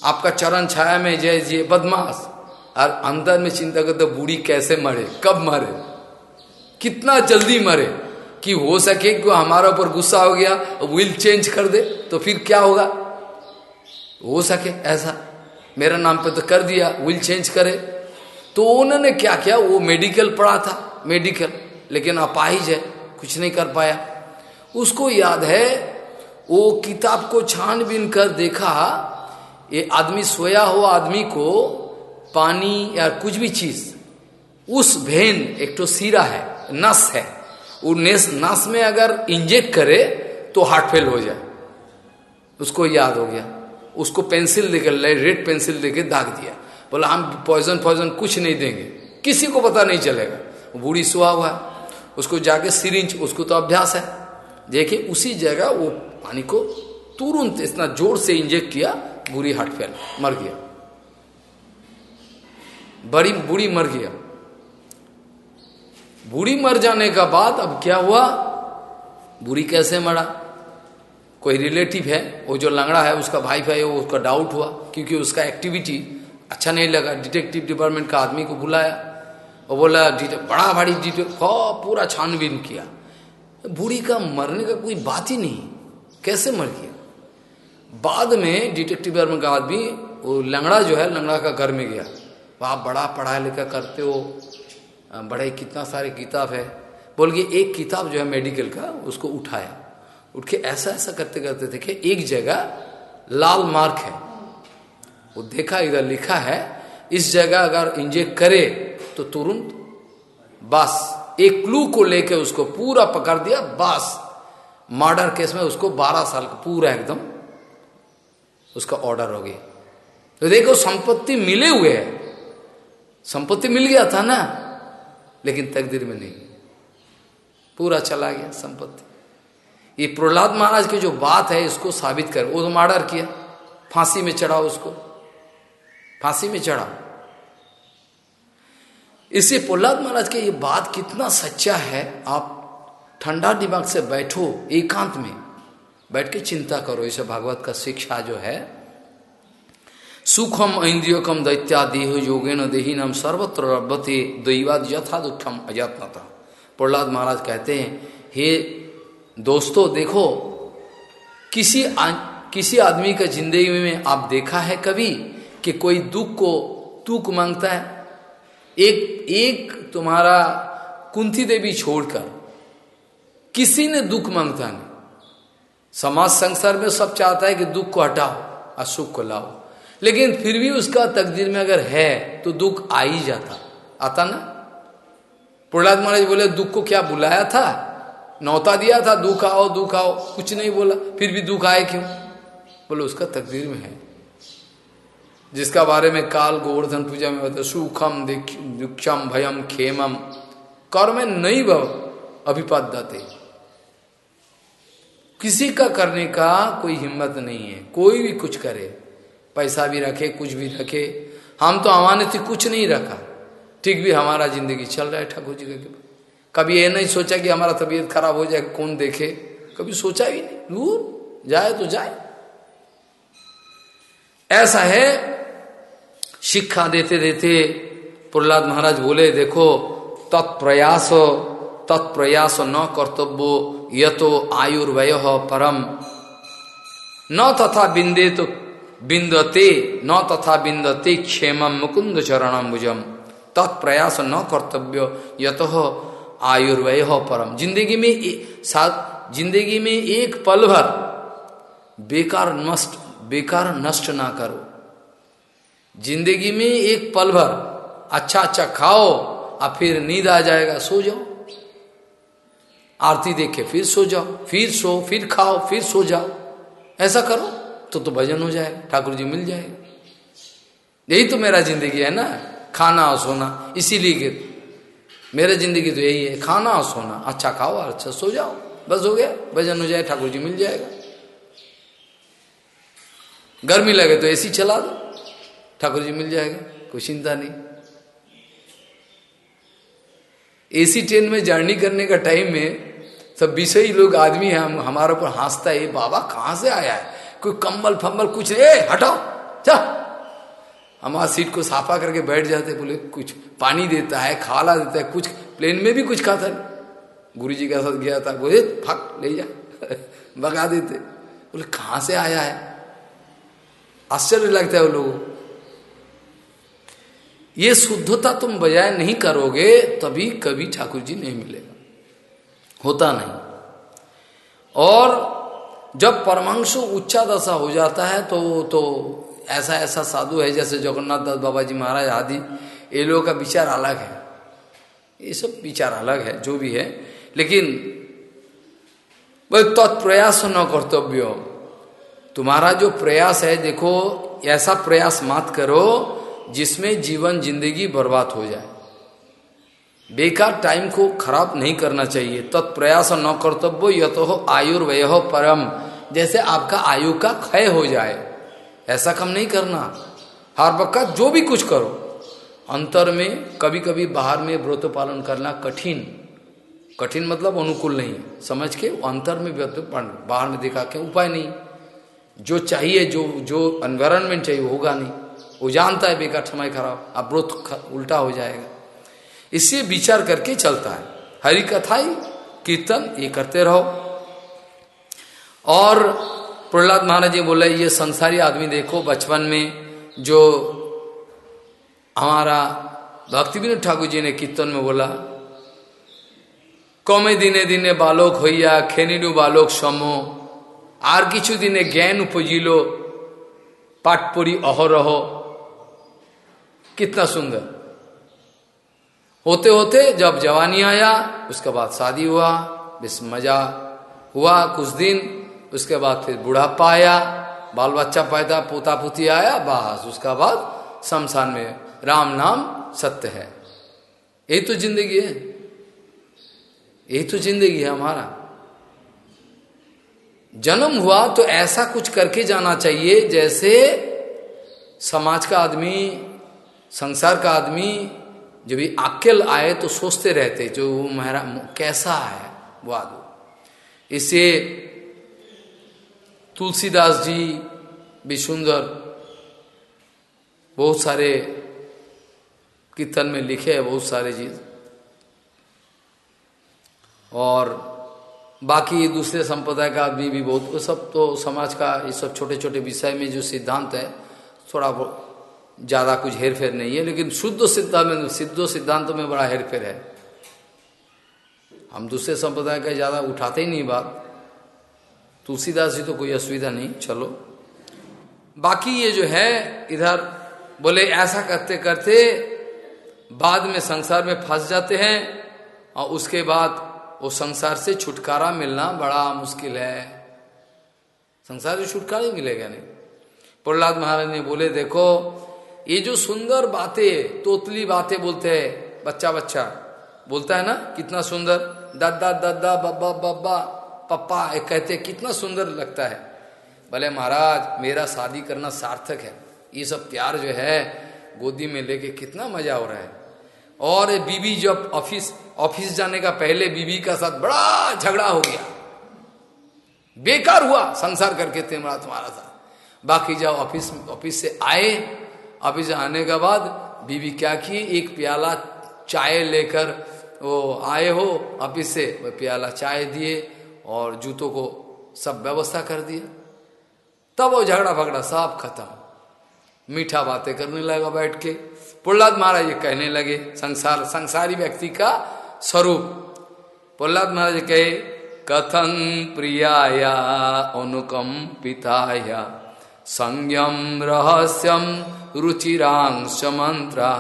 आपका चरण छाया में जय, जिये, बदमाश। और अंदर में चिंता करते बूढ़ी कैसे मरे, कब मरे, कितना जल्दी मरे, कि हो सके कि हमारा ऊपर गुस्सा हो गया विल चेंज कर दे तो फिर क्या होगा? हो सके ऐसा। मेरा नाम पे तो कर दिया विल चेंज करे। तो उन्होंने क्या किया? वो मेडिकल पढ़ा था मेडिकल लेकिन अपाहिज है, कुछ नहीं कर पाया। उसको याद है, वो किताब को छानबीन कर देखा, ये आदमी सोया हुआ आदमी को पानी या कुछ भी चीज़, उस भेन, एक तो सीरा है, नस है, वो नेस में अगर इंजेक्ट करे तो हार्ट फेल हो जाए। उसको याद हो गया। उसको पेंसिल देकर रेड पेंसिल देके दाग दिया। बोला, हम पॉइजन पॉइजन कुछ नहीं देंगे। किसी को पता नहीं चलेगा। बूढ़ी सुहा हुआ है। उसको जाके सिरिंज, उसको तो अभ्यास है। देखिए, उसी जगह वो पानी को तुरंत इतना ज़ोर से इंजेक्ट किया बुरी हार्ट फेल, मर गया। बड़ी बूढ़ी मर गया। बूढ़ी मर जाने का बाद अब क्या हुआ? बूढ़ी कैसे मरा? कोई रिलेटिव है, वो जो लंगड़ा है, उसका भाई भाई वो उसका डाउट हुआ, क्योंकि उसका एक्टिविटी अच्छा नहीं लगा। डिटेक्टिव डिपार्टमेंट का आदमी को बुलाया, और बोला बड़ा भारी डिटेक्ट पूरा छानबीन किया। बूढ़ी का मरने का कोई बात ही नहीं। कैसे मर गया? बाद में डिटेक्टिव डिपार्टमेंट का आदमी, वो लंगड़ा जो है, लंगड़ा का घर में गया। आप बड़ा पढ़ा लिखा करते हो बड़े कितना सारे किताब है। बोल के एक किताब जो है मेडिकल का, उसको उठाया। उठ के ऐसा ऐसा करते करते देखे, एक जगह लाल मार्क है। वो देखा, इधर लिखा है, इस जगह अगर इंजेक्ट करे तो तुरंत, बस, एक क्लू को लेके उसको पूरा पकड़ दिया, बस। मर्डर केस में उसको 12 साल का, पूरा एकदम, उसका ऑर्डर हो गया। तो देखो, संपत्ति मिले हुए है। संपत्ति मिल गया था ना, लेकिन तकदीर में नहीं। पूरा चला गया संपत्ति। ये प्रहलाद महाराज की जो बात है, इसको साबित कर, वो तो मर्डर किया। फांसी में चढ़ाओ उसको। फांसी में चढ़ाओ। इसे प्रहलाद महाराज के ये बात कितना सच्चा है, आप ठंडा दिमाग से बैठो, एकांत में। बैठ के चिंता करो, इसे भागवत का शिक्षा जो है सुखम दैत्या देह योगेन देहीनम सर्वत्र रबते दैवाद यथा दुखम अजत्नता। प्रहलाद महाराज कहते हैं हे दोस्तों देखो किसी आ, किसी आदमी का ज़िंदगी में आप देखा है कभी कि कोई दुख को तुक माँगता है? एक एक तुम्हारा कुंती देवी छोड़कर किसी ने दुख माँगता नहीं। समाज संसार में सब चाहता है कि दुख को हटाओ और सुख को लाओ। लेकिन फिर भी उसका तकदीर में अगर है तो दुख आ ही जाता। आता ना? प्रहलाद महाराज बोले, दुख को क्या बुलाया था? नौता दिया था, दुख आओ दुख आओ। कुछ नहीं बोला। फिर भी दुख आए क्यों? बोले, उसका तकदीर में है। जिसका बारे में काल गोवर्धन पूजा में बताते सुखम दुखम भयम खेमम। कर्म नहीं भव अभिपदते किसी का करने का कोई हिम्मत नहीं है। कोई भी कुछ करे। पैसा भी रखे, कुछ भी रखे। हम तो हमारे से कुछ नहीं रखा। ठीक भी हमारा ज़िंदगी चल रहा है, ठाकुर जी का कभी ये नहीं सोचा कि हमारा तबीयत खराब हो जाए, कौन देखे? कभी सोचा ही नहीं। दूर, जाए तो जाए। ऐसा है, शिक्षा देते देते प्रहलाद महाराज बोले, देखो, तत्प्रयास तत्प्रयास न कर्तव्य यह तो आयुर्वय परम। न तथा बिंदे तो बिंदते न तथा बिंदते क्षेम मुकुंद चरणम भुजम तत्प्रयास न कर्तव्य, यत आयुर्वय परम ज़िंदगी में साथ ज़िंदगी में एक पल भर बेकार नष्ट बेकार नष्ट ना करो। ज़िंदगी में एक पल भर अच्छा अच्छा खाओ और फिर नींद आ जाएगा, सो जाओ। आरती देखे, फिर सो जाओ, फिर सो, फिर खाओ, फिर सो जाओ। ऐसा करो। तो तो भजन हो जाए, ठाकुर जी मिल जाएगा यही तो मेरा ज़िंदगी है ना, खाना और सोना। इसीलिए मेरा ज़िंदगी तो यही है, खाना और सोना। अच्छा खाओ अच्छा सो जाओ, बस हो गया। भजन हो जाए, ठाकुर जी मिल जाएगा। गर्मी लगे तो एसी चला दो, ठाकुर जी मिल जाएगा, कोई चिंता नहीं। एसी ट्रेन में जर्नी करने का टाइम में सब विषयी लोग आदमी है, हम, हमारे ऊपर हंसता है बाबा कहाँ से आया है? कोई कम्बल फम्बल कुछ नहीं। हटाओ, जा। हमारा सीट को साफा करके बैठ जाते बोले, कुछ पानी देता है, खाला देता है, कुछ प्लेन में भी कुछ खाता है गुरु जी के साथ गया था, बोले, फक, ले जा। भगा देते। बोले, कहाँ से आया है? आश्चर्य लगता है वो लोगों ये शुद्धता तुम बजाय नहीं करोगे, तभी कभी ठाकुर जी नहीं मिलेगा। होता नहीं। और जब परमांशु उच्चा दशा हो जाता है तो तो ऐसा ऐसा साधु है, जैसे जगन्नाथ दास बाबा जी महाराज आदि, ये लोगों का विचार अलग है। ये सब विचार अलग है, जो भी है। लेकिन तत्प्रयास न कर्तव्य। तुम्हारा जो प्रयास है, देखो, ऐसा प्रयास मत करो, जिसमें जीवन ज़िंदगी बर्बाद हो जाए। बेकार टाइम को खराब नहीं करना चाहिए। तत्प्रयास न कर्तव्य यह तो आयुर्वय परम। जैसे आपका आयु का क्षय हो जाए। ऐसा कम नहीं करना। हर वक्त जो भी कुछ करो। अंतर में कभी कभी बाहर में व्रत पालन करना कठिन। कठिन मतलब अनुकूल नहीं। समझ के अंतर में व्रत बाहर में देखा के उपाय नहीं। जो चाहिए, जो जो एनवायरमेंट चाहिए होगा नहीं। वो जानता है, बेकार समय खराब। अब व्रत उल्टा हो जाएगा। इससे विचार करके चलता है। हरि कथा ही कीर्तन, ये करते रहो। और प्रहलाद महाराज जी बोले ये संसारी आदमी देखो बचपन में जो हमारा भक्ति विनोद ठाकुर जी ने कीर्तन में बोला कमे दिने दिने बालोक হইয়া খেনিনু बालोक समो আর কিছু দিনে জ্ঞান উপজিল পাঠ পড়ি অহরহ कितना सुंदर होते होते जब जवानी आया उसके बाद शादी हुआ बिस मजा हुआ कुछ दिन उसके बाद फिर बुढ़ापा आया बाल बच्चा पैदा पोता पोती आया, बस। उसका बाद शमशान में राम नाम सत्य है। यही तो ज़िंदगी है। यही तो ज़िंदगी है हमारा। जन्म हुआ तो ऐसा कुछ करके जाना चाहिए, जैसे समाज का आदमी, संसार का आदमी जब भी अकेल आए तो सोचते रहते, जो वो महारा कैसा है, वो आदमी। इसे तुलसीदास जी भी सुंदर बहुत सारे कीर्तन में लिखे हैं, बहुत सारे चीज़ और बाकी दूसरे संप्रदाय का आदमी भी बहुत, वो सब तो समाज का, ये सब छोटे छोटे विषय में जो सिद्धांत है, थोड़ा ज़्यादा कुछ हेर फेर नहीं है, लेकिन शुद्ध सिद्धांत में, सिद्ध सिद्धांत में बड़ा हेर फेर है। हम दूसरे संप्रदाय का ज़्यादा उठाते ही नहीं बात। तुलसीदास जी तो कोई असुविधा नहीं, चलो। बाकी ये जो है, इधर बोले, ऐसा करते करते बाद में संसार में फंस जाते हैं और उसके बाद वो संसार से छुटकारा मिलना बड़ा मुश्किल है। संसार से छुटकारा ही मिलेगा नहीं। प्रहलाद महाराज ने बोले, देखो, ये जो सुंदर बातें, तोतली बातें बोलते हैं बच्चा बच्चा बोलता है ना, कितना सुंदर दादा दादा बब्बा बब्बा पप्पा कहते कितना सुंदर लगता है। भले महाराज, मेरा शादी करना सार्थक है। ये सब प्यार जो है, गोदी में लेके कितना मज़ा हो रहा है। और बीबी जब ऑफ़िस ऑफ़िस जाने का पहले बीबी का साथ बड़ा झगड़ा हो गया। बेकार हुआ संसार करके तेमरा तुम्हारा साथ। बाकी जब ऑफ़िस ऑफ़िस से आए। ऑफ़िस आने के बाद बीबी क्या की, एक प्याला चाय लेकर वो आए हो, ऑफ़िस से वो प्याला चाय दिए। और जूतों को सब व्यवस्था कर दिया। तब वो झगड़ा फगड़ा सब खत्म। मीठा बातें करने लगा बैठ के। प्रहलाद महाराज कहने लगे, संसार, संसारी व्यक्ति का स्वरूप। प्रहलाद महाराज कहे कथन प्रियाया अनुकम पिताया संयम रहस्यम रुचिरांश मंत्रा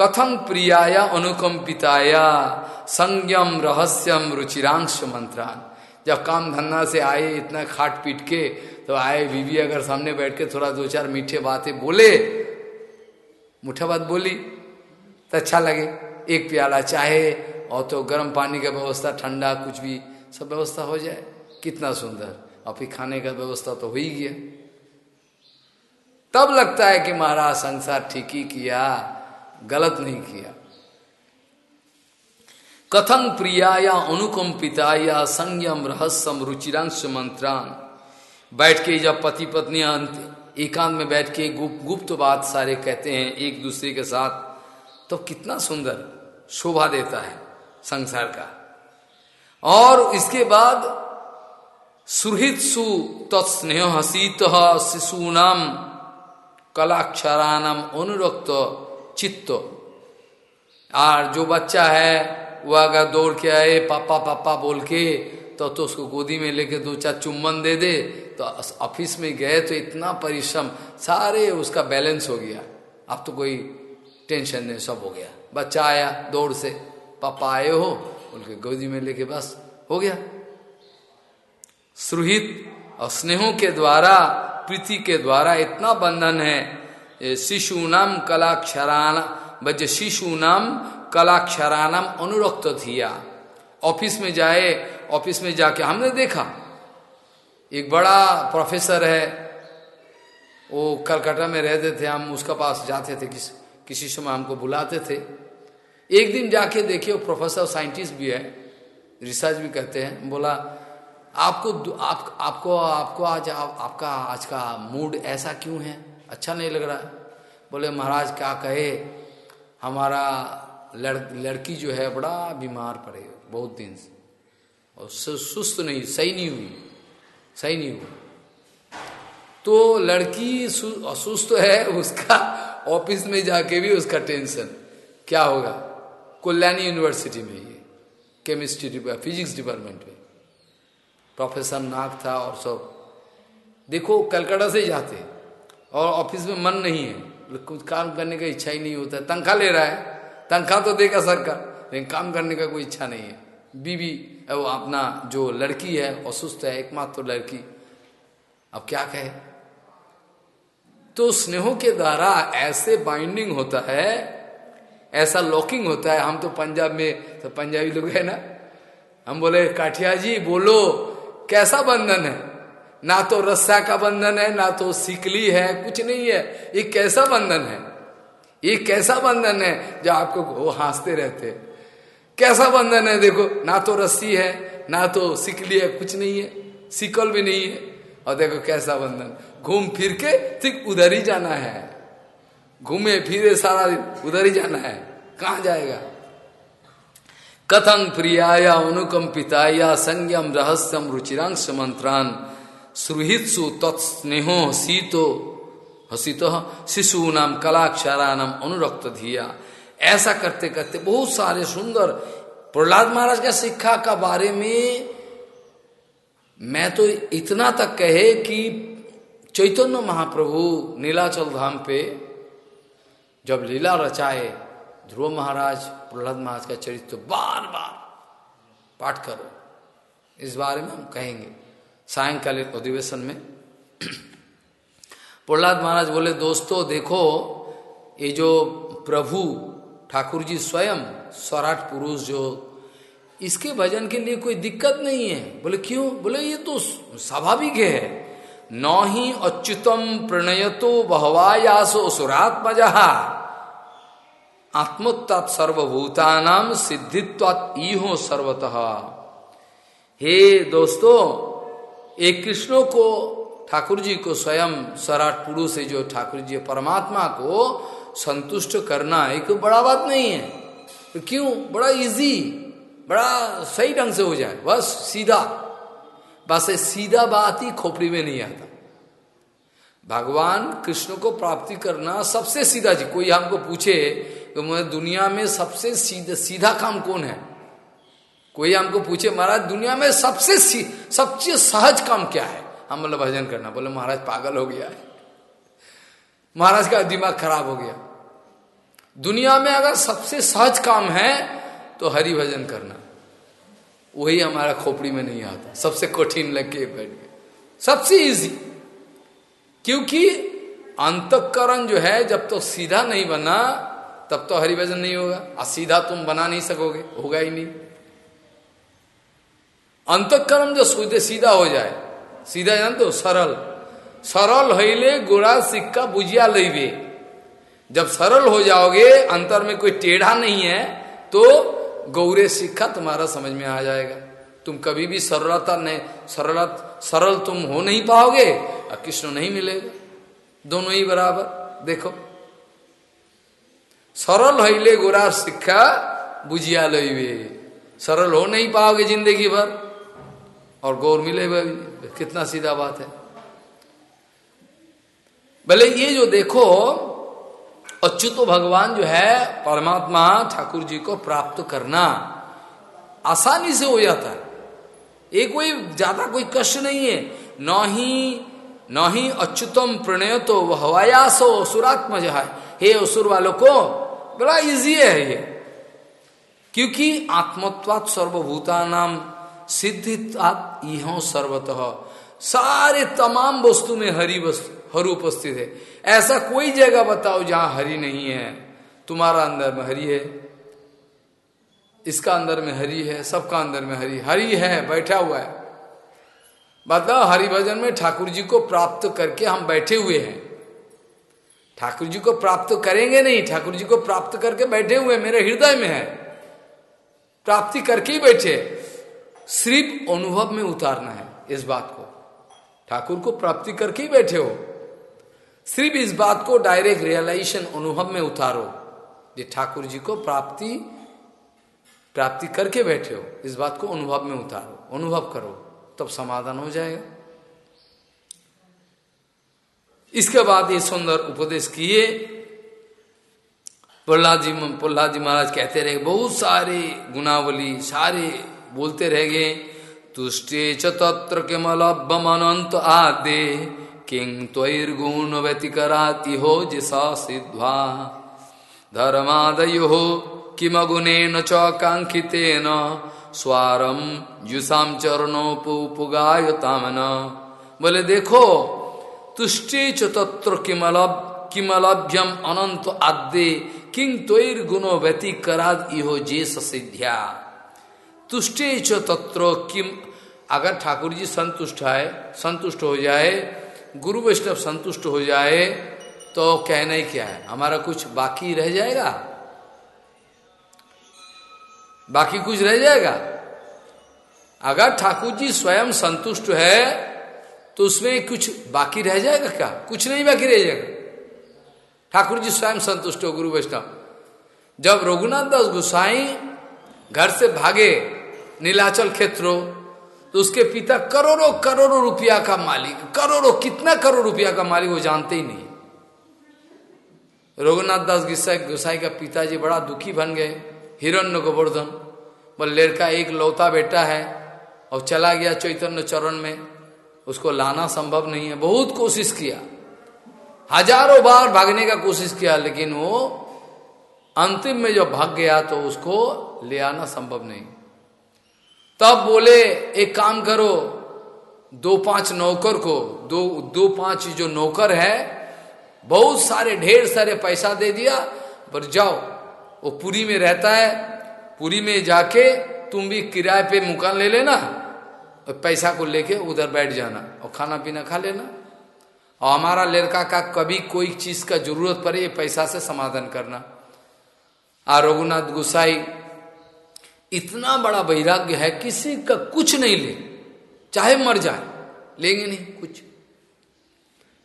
कथम प्रियाया अनुकंपिताया? संयम रहस्यम रुचिरांश मंत्रान। जब काम धंधा से आए इतना खाट पीट के तो आए बीवी अगर सामने बैठ के थोड़ा दो चार मीठे बातें बोले मुठा बात बोली तो अच्छा लगे। एक प्याला चाहे, और तो गर्म पानी का व्यवस्था, ठंडा कुछ भी, सब व्यवस्था हो जाए। कितना सुंदर। और फिर खाने का व्यवस्था तो हो ही गया। तब लगता है कि महाराज संसार ठीक ही किया। गलत नहीं किया। कथम प्रिया या अनुकंपिता या संयम रहस्यम रुचिरांश मंत्रान। बैठ के जब पति पत्नी अंत एकांत में बैठ के गुप्त गुप्त बात सारे कहते हैं एक दूसरे के साथ तो कितना सुंदर शोभा देता है संसार का। और इसके बाद सुहित सु तत्स्नेह हसीत शिशु नाम कलाक्षरानम अनुरक्त चित्त। और जो बच्चा है, वो अगर दौड़ के आए, पापा पापा बोल के तो तो उसको गोदी में लेके दो चार चुम्बन दे दे तो ऑफ़िस में गए तो इतना परिश्रम, सारे उसका बैलेंस हो गया। अब तो कोई टेंशन नहीं, सब हो गया। बच्चा आया दौड़ से, पापा आए हो, उनके गोदी में लेके बस, हो गया। सुहित और स्नेहों के द्वारा, प्रीति के द्वारा इतना बंधन है शिशु नाम कलाक्षरान बज शिशु नाम कलाक्षरानम अनुरक्त थिया ऑफ़िस में जाए ऑफ़िस में जाके हमने देखा एक बड़ा प्रोफेसर है वो कलकत्ता में रहते थे हम उसका पास जाते थे किस किसी समय हमको बुलाते थे। एक दिन जाके देखिए वो प्रोफेसर साइंटिस्ट भी है रिसर्च भी करते हैं बोला आपको आप, आपको आपको आज आप, आपका आज का मूड ऐसा क्यों है? अच्छा नहीं लग रहा। है बोले महाराज क्या कहे? हमारा लड़, लड़की जो है बड़ा बीमार पड़े बहुत दिन से। और सुस्त नहीं सही नहीं हुई सही नहीं हुई तो लड़की असुस्त है उसका ऑफ़िस में जाके भी उसका टेंशन। क्या होगा? कल्याणी यूनिवर्सिटी में ये केमिस्ट्री डिपार्ट फिजिक्स डिपार्टमेंट में। प्रोफेसर नाग था और सब। देखो कलकत्ता से जाते और ऑफ़िस में मन नहीं है। कुछ काम करने का इच्छा ही नहीं होता है। तनख्वाह ले रहा है। तनख्वाह तो देगा सरकार, लेकिन काम करने का कोई इच्छा नहीं है। बीवी वो अपना जो लड़की है असुस्त है, एकमात्र लड़की, अब क्या कहे? तो स्नेहों के द्वारा ऐसे बाइंडिंग होता है, ऐसा लॉकिंग होता है। हम तो पंजाब में तो पंजाबी लोग है ना? हम बोले, काठिया जी, बोलो, कैसा बंधन है? ना तो रस्सा का बंधन है, ना तो सिकली है, कुछ नहीं है। ये कैसा बंधन है? ये कैसा बंधन है जो आपको वो हँसते रहते? कैसा बंधन है? देखो, ना तो रस्सी है, ना तो सिकली है, कुछ नहीं है। सिकल भी नहीं है। और देखो कैसा बंधन। घूम फिर के ठीक उधर ही जाना है। घूमे फिरे सारा दिन, उधर ही जाना है। कहा जाएगा? कथं प्रियाया अनुकंपिताया संयम रहस्यम रुचिरांश मंत्रान सुहित्सु तत्स्नेहो हसीतो हसीतो कलाक्षारा नाम अनुरक्त धिया ऐसा करते करते बहुत सारे सुंदर प्रहलाद महाराज का शिक्षा का बारे में मैं तो इतना तक कहे कि चैतन्य महाप्रभु नीलाचल धाम पे जब लीला रचाए, ध्रुव महाराज, प्रहलाद महाराज का चरित्र बार बार पाठ करो। इस बारे में हम कहेंगे। सायंकालीन अधिवेशन में। प्रहलाद महाराज बोले, दोस्तों, देखो, ये जो प्रभु ठाकुर जी स्वयं स्वराट पुरुष जो, इसके भजन के लिए कोई दिक्कत नहीं है। बोले, क्यों? बोले, ये तो स्वाभाविक है। न ही अच्युतम प्रणयतो बहवायासो सुरात्मजा। आत्मोत्तात सर्वभूतानाम सिद्धित्वात हो सर्वतः। हे दोस्तों एक कृष्णों को ठाकुर जी को स्वयं स्वराट पुरुष से जो ठाकुर जी परमात्मा को संतुष्ट करना एक बड़ा बात नहीं है। तो क्यों? बड़ा इजी बड़ा सही ढंग से हो जाए। बस सीधा। बस सीधा बात ही खोपड़ी में नहीं आता। भगवान कृष्ण को प्राप्ति करना सबसे सीधा। जी, कोई हमको पूछे तो मुझे दुनिया में सबसे सीधा सीधा काम कौन है? कोई हमको पूछे, महाराज, दुनिया में सबसे सबसे सहज काम क्या है? हम बोले, भजन करना। बोले, महाराज, पागल हो गया है। महाराज का दिमाग खराब हो गया। दुनिया में अगर सबसे सहज काम है तो हरि भजन करना। वही हमारा खोपड़ी में नहीं आता। सबसे कठिन लग के बैठ गए। सबसे इजी क्योंकि अंतकरण जो है, जब तो सीधा नहीं बना, तब तो हरिभजन नहीं होगा। और सीधा तुम बना नहीं सकोगे, होगा ही नहीं। अंतकरण जो सीधे सीधा हो जाए, सीधा जानते हो सरल। सरल हईले गोड़ा सिक्का बुझिया ले जब सरल हो जाओगे, अंतर में कोई टेढ़ा नहीं है तो गौरे सिक्का तुम्हारा समझ में आ जाएगा। तुम कभी भी सरलता नहीं सरल सरल तुम हो नहीं पाओगे और कृष्ण नहीं मिलेगा। दोनों ही बराबर। देखो। सरल हईले गोरा सिक्का बुझिया लईवे सरल हो नहीं पाओगे ज़िंदगी भर। और गौर मिलेगा कितना सीधा बात है। भले ये जो देखो, अच्युत भगवान जो है, परमात्मा ठाकुर जी को प्राप्त करना आसानी से हो जाता है। ये कोई ज़्यादा कोई कष्ट नहीं है। न ही न ही अच्युतम प्रणय तो हवायासो असुरात्मज है। हे असुर वालों को बड़ा इजी है ये। क्योंकि आत्मत्वात सर्वभूता नाम सिद्धित्वात इहो सर्वतः। सारे तमाम वस्तु में हरि वस्तु हर उपस्थित है। ऐसा कोई जगह बताओ जहाँ हरि नहीं है। तुम्हारा अंदर में हरि है। इसका अंदर में हरि है, सबका अंदर में हरि। हरि है, बैठा हुआ है। बताओ हरि भजन में ठाकुर जी को प्राप्त करके हम बैठे हुए हैं। ठाकुर जी को प्राप्त करेंगे नहीं। ठाकुर जी को प्राप्त करके बैठे हुए मेरे हृदय में है। प्राप्ति करके ही बैठे सिर्फ़ अनुभव में उतारना है इस बात को। ठाकुर को प्राप्ति करके ही बैठे हो। सिर्फ़ इस बात को डायरेक्ट रियलाइजेशन अनुभव में उतारो ये ठाकुर जी को प्राप्ति प्राप्ति करके बैठे हो। इस बात को अनुभव में उतारो। अनुभव करो, तब समाधान हो जाएगा। इसके बाद ये सुंदर उपदेश किए। प्रहलाद जी प्रहलाद जी महाराज कहते रहे, बहुत सारे गुनावली सारे बोलते रह गए। तुष्टे च तत्र केमलभ्यम अनंत आदे किंग त्वैर्गुण व्यतिकराति हो जिसा सिद्ध्वा। धर्मादयो किमगुणेन च कांक्षितेन स्वारम युषाम चरणोपुगायतामन बोले, देखो, तुष्टे च तत्र किमलब, किमलभ्यम अनंत आद्य किंग त्वैर गुणो व्यतिकराद इहो जे सिद्ध्या। तुष्टे च तत्र किम अगर ठाकुर जी संतुष्ट है, संतुष्ट हो जाए, गुरु वैष्णव संतुष्ट हो जाए तो कहना ही क्या है? हमारा कुछ बाकी रह जाएगा? बाकी कुछ रह जाएगा? अगर ठाकुर जी स्वयं संतुष्ट है तो उसमें कुछ बाकी रह जाएगा क्या? कुछ नहीं बाकी रह जाएगा। ठाकुर जी स्वयं संतुष्ट हो, गुरु वैष्णव। जब रघुनाथ दास गोसाई घर से भागे नीलाचल क्षेत्रों तो उसके पिता करोड़ों करोड़ों रुपया का मालिक, करोड़ों कितना करोड़ रुपया का मालिक वो जानते ही नहीं। रघुनाथ दास गोसाई गोसाई का पिताजी बड़ा दुखी बन गए हिरण्य गोवर्धन बोल, लड़का एक लौता बेटा है, और चला गया चैतन्य चरण में, उसको लाना संभव नहीं है। बहुत कोशिश किया। हज़ारों बार भागने का कोशिश किया, लेकिन वो अंतिम में जो भाग गया तो उसको ले आना संभव नहीं। तब बोले, एक काम करो, दो पाँच नौकर को, दो दो पाँच जो नौकर है, बहुत सारे, ढेर सारे पैसा दे दिया, पर जाओ, वो पुरी में रहता है, पुरी में जाके तुम भी किराए पे मुकान ले लेना, और पैसा को लेके उधर बैठ जाना, और खाना पीना खा लेना। और हमारा लड़का का कभी कोई चीज़ का ज़रूरत पड़े, ये पैसा से समाधान करना। आ रघुनाथ गुसाई इतना बड़ा वैराग्य है, किसी का कुछ नहीं ले। चाहे मर जाए, लेंगे नहीं कुछ।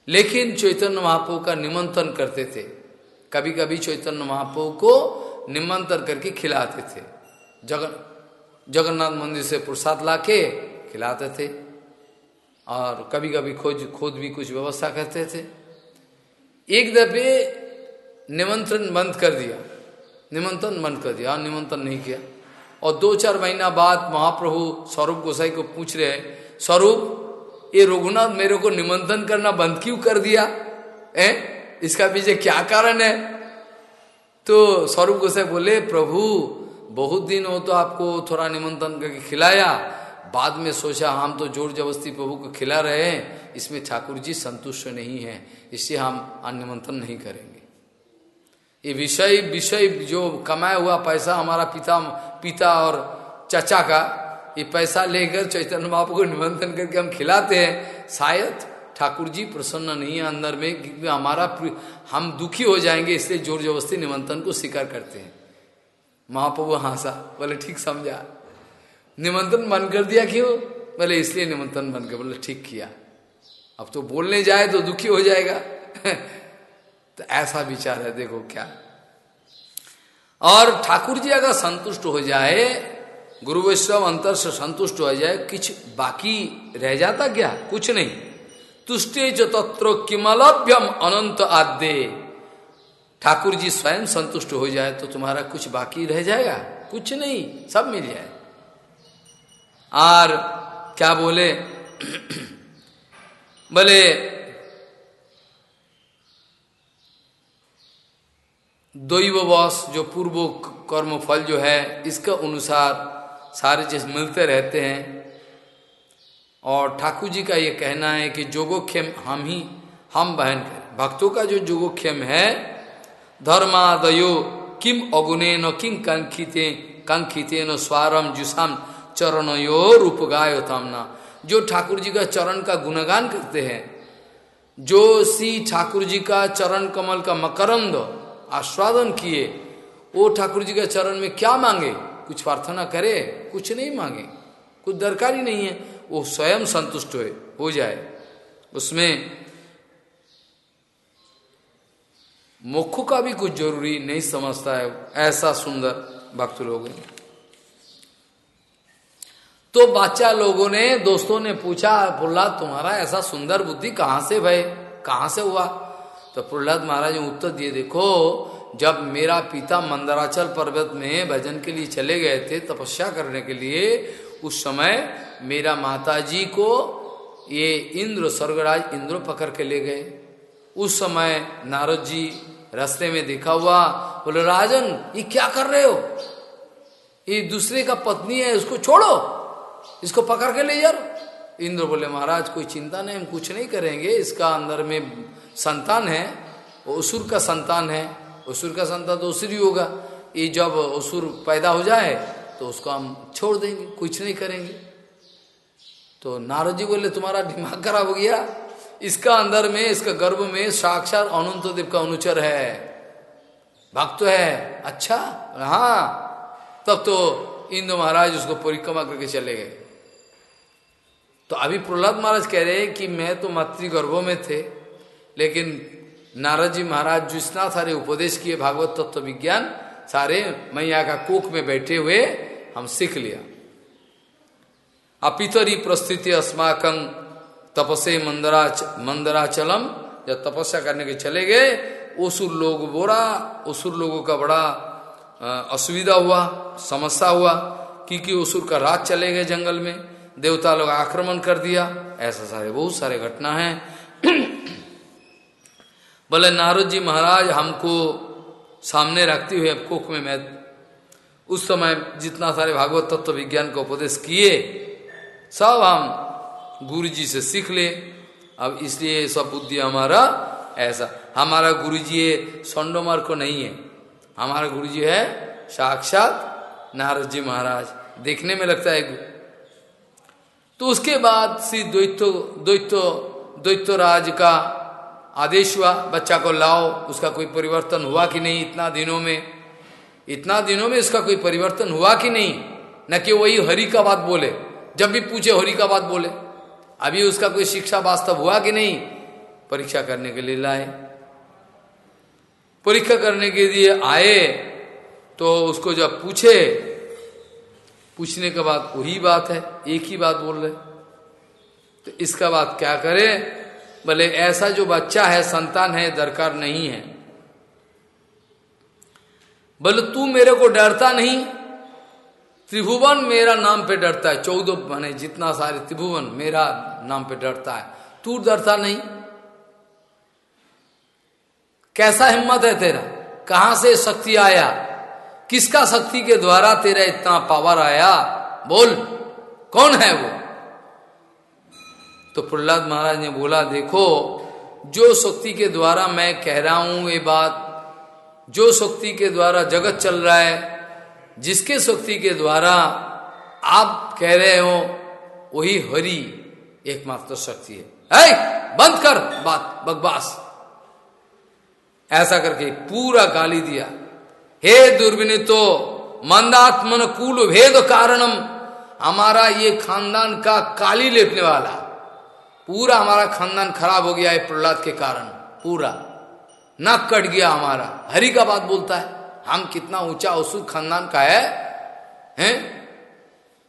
लेकिन चैतन्य महापो का निमंत्रण करते थे। कभी कभी चैतन्य महापो को निमंत्रण करके खिलाते थे। जगन, जगन्नाथ मंदिर से प्रसाद लाके खिलाते थे। और कभी कभी खोज, खुद भी कुछ व्यवस्था करते थे। एक दफे निमंत्रण बंद कर दिया। निमंत्रण बंद कर दिया और निमंत्रण नहीं किया। और दो चार महीना बाद महाप्रभु स्वरूप गोसाई को पूछ रहे स्वरूप ये रघुनाथ मेरे को निमंत्रण करना बंद क्यों कर दिया? है? इसका पीछे क्या कारण है? तो स्वरूप गोसाई बोले, प्रभु, बहुत दिन हो तो आपको थोड़ा निमंत्रण करके खिलाया। बाद में सोचा, हम तो ज़ोर जबरस्ती प्रभु को खिला रहे हैं, इसमें ठाकुर जी संतुष्ट नहीं है, इससे हम निमंत्रण नहीं करेंगे। ये विषय विषय जो कमाया हुआ पैसा हमारा पिता पिता और चाचा का, ये पैसा लेकर चैतन्य बापू को निमंत्रण करके हम खिलाते हैं। शायद ठाकुर जी प्रसन्न नहीं है अंदर में, क्योंकि हमारा हम दुखी हो जाएँगे, इसलिए ज़ोर जबरस्ती निमंत्रण को स्वीकार करते हैं। महाप्रभु हंसा, बोले, ठीक समझा। निमंत्रण बंद कर दिया क्यों? बोले, इसलिए निमंत्रण बंद कर, बोले, ठीक किया। अब तो बोलने जाए तो दुखी हो जाएगा। तो ऐसा विचार है, देखो क्या। और ठाकुर जी अगर संतुष्ट हो जाए, गुरु वैष्णव अंतर से संतुष्ट हो जाए, कुछ बाकी रह जाता क्या? कुछ नहीं। तुष्टे जो तत्व किमलभ्यम अनंत आद्य। ठाकुर जी स्वयं संतुष्ट हो जाए तो तुम्हारा कुछ बाकी रह जाएगा? कुछ नहीं, सब मिल जाए। और क्या बोले? बोले दैव वश जो पूर्व कर्म फल जो है, इसका अनुसार सारे चीज़ मिलते रहते हैं। और ठाकुर जी का ये कहना है कि जोगोक्षेम हम ही, हम बहन कर भक्तों का जो जोगोक्षेम है, धर्मादयो, किम अगुणे न किम कंखिते कंखिते न स्वारम जुसाम चरणयो रूप गाय तामना। जो ठाकुर जी का चरण का गुणगान करते हैं, जो सी ठाकुर जी का चरण कमल का मकरंद आस्वादन किए वो ठाकुर जी के चरण में क्या मांगे? कुछ प्रार्थना करे, कुछ नहीं मांगे। कुछ दरकार ही नहीं है। वो स्वयं संतुष्ट हो हो जाए। उसमें मुख का भी कुछ ज़रूरी नहीं समझता है, ऐसा सुंदर भक्त लोग तो बच्चा लोगों ने, दोस्तों ने पूछा बोला तुम्हारा ऐसा सुंदर बुद्धि कहाँ से भाई कहाँ से हुआ? तो प्रहलाद महाराज ने उत्तर दिए, देखो, जब मेरा पिता मंदराचल पर्वत में भजन के लिए चले गए थे तपस्या करने के लिए, उस समय मेरा माताजी को ये इंद्र, स्वर्गराज इंद्र पकड़ के ले गए। उस समय नारद जी रास्ते में देखा हुआ, बोले, राजन, ये क्या कर रहे हो? ये दूसरे का पत्नी है उसको छोड़ो, इसको पकड़ के ले जाओ। इंद्र बोले, महाराज, कोई चिंता नहीं, हम कुछ नहीं करेंगे। इसका अंदर में संतान है, वो असुर का संतान है। असुर का संतान तो असुर ही होगा। ये जब असुर पैदा हो जाए तो उसको हम छोड़ देंगे, कुछ नहीं करेंगे। तो नारद जी बोले, तुम्हारा दिमाग खराब हो गया। इसका अंदर में, इसका गर्भ में साक्षात अनंत देव का अनुचर है। भक्त है। अच्छा? हाँ। तब तो इंद्र महाराज उसको परिक्रमा करके चले गए। तो अभी प्रहलाद महाराज कह रहे हैं कि मैं तो मातृगर्भों में थे, लेकिन नारद जी महाराज जितना सारे उपदेश किए, भागवत तत्व विज्ञान, सारे मैया का कोख में बैठे हुए हम सीख लिया। अपितरी प्रस्थिति अस्माकं तपसे मंदराच, मंदराचलम, जब तपस्या करने के चले गए असुर लोग बोरा असुर लोगों का बड़ा असुविधा हुआ, समस्या हुआ, क्योंकि असुर का रात चले गए जंगल में। देवता लोग आक्रमण कर दिया। ऐसा सारे, बहुत सारे घटना है। बोले, नारद जी महाराज, हमको सामने रखते हुए कोख में मैं उस समय जितना सारे भागवत तत्व विज्ञान का उपदेश किए, सब हम गुरु जी से सीख ले। अब इसलिए सब बुद्धि हमारा ऐसा। हमारा गुरु जी सोंडोमर को नहीं है। हमारा गुरु जी है साक्षात नारद जी महाराज। देखने में लगता है तो उसके बाद श्री द्वैतो द्वैतो द्वैतो राज का आदेश हुआ, बच्चा को लाओ, उसका कोई परिवर्तन हुआ कि नहीं इतना दिनों में? इतना दिनों में इसका कोई परिवर्तन हुआ कि नहीं? न कि वही हरि का बात बोले, जब भी पूछे हरि का बात बोले। अभी उसका कोई शिक्षा वास्तव हुआ कि नहीं? परीक्षा करने के लिए लाए। परीक्षा करने के लिए आए तो उसको जब पूछे पूछने के बाद वही बात है, एक ही बात बोल रहे। तो इसका बात क्या करे? बोले ऐसा जो बच्चा है, संतान है, दरकार नहीं है। बोले तू मेरे को डरता नहीं, त्रिभुवन मेरा नाम पे डरता है। चौदह, माने जितना सारे त्रिभुवन मेरा नाम पे डरता है। तू डरता नहीं। कैसा हिम्मत है तेरा? कहाँ से शक्ति आया? किसका शक्ति के द्वारा तेरा इतना पावर आया? बोल, कौन है वो? तो प्रहलाद महाराज ने बोला, देखो, जो शक्ति के द्वारा मैं कह रहा हूँ ये बात, जो शक्ति के द्वारा जगत चल रहा है, जिसके शक्ति के द्वारा आप कह रहे हो, वही हरि, एकमात्र शक्ति है। ऐ, बंद कर बात, बकवास। ऐसा करके पूरा गाली दिया। हे दुर्विनीतो, मंदात्मन कुल भेद कारणम, हमारा ये खानदान का काली लेपने वाला। पूरा हमारा खानदान खराब हो गया है प्रहलाद के कारण। पूरा। नक कट गया हमारा। हरि का बात बोलता है, हम कितना ऊँचा उसुर खानदान का है, हैं?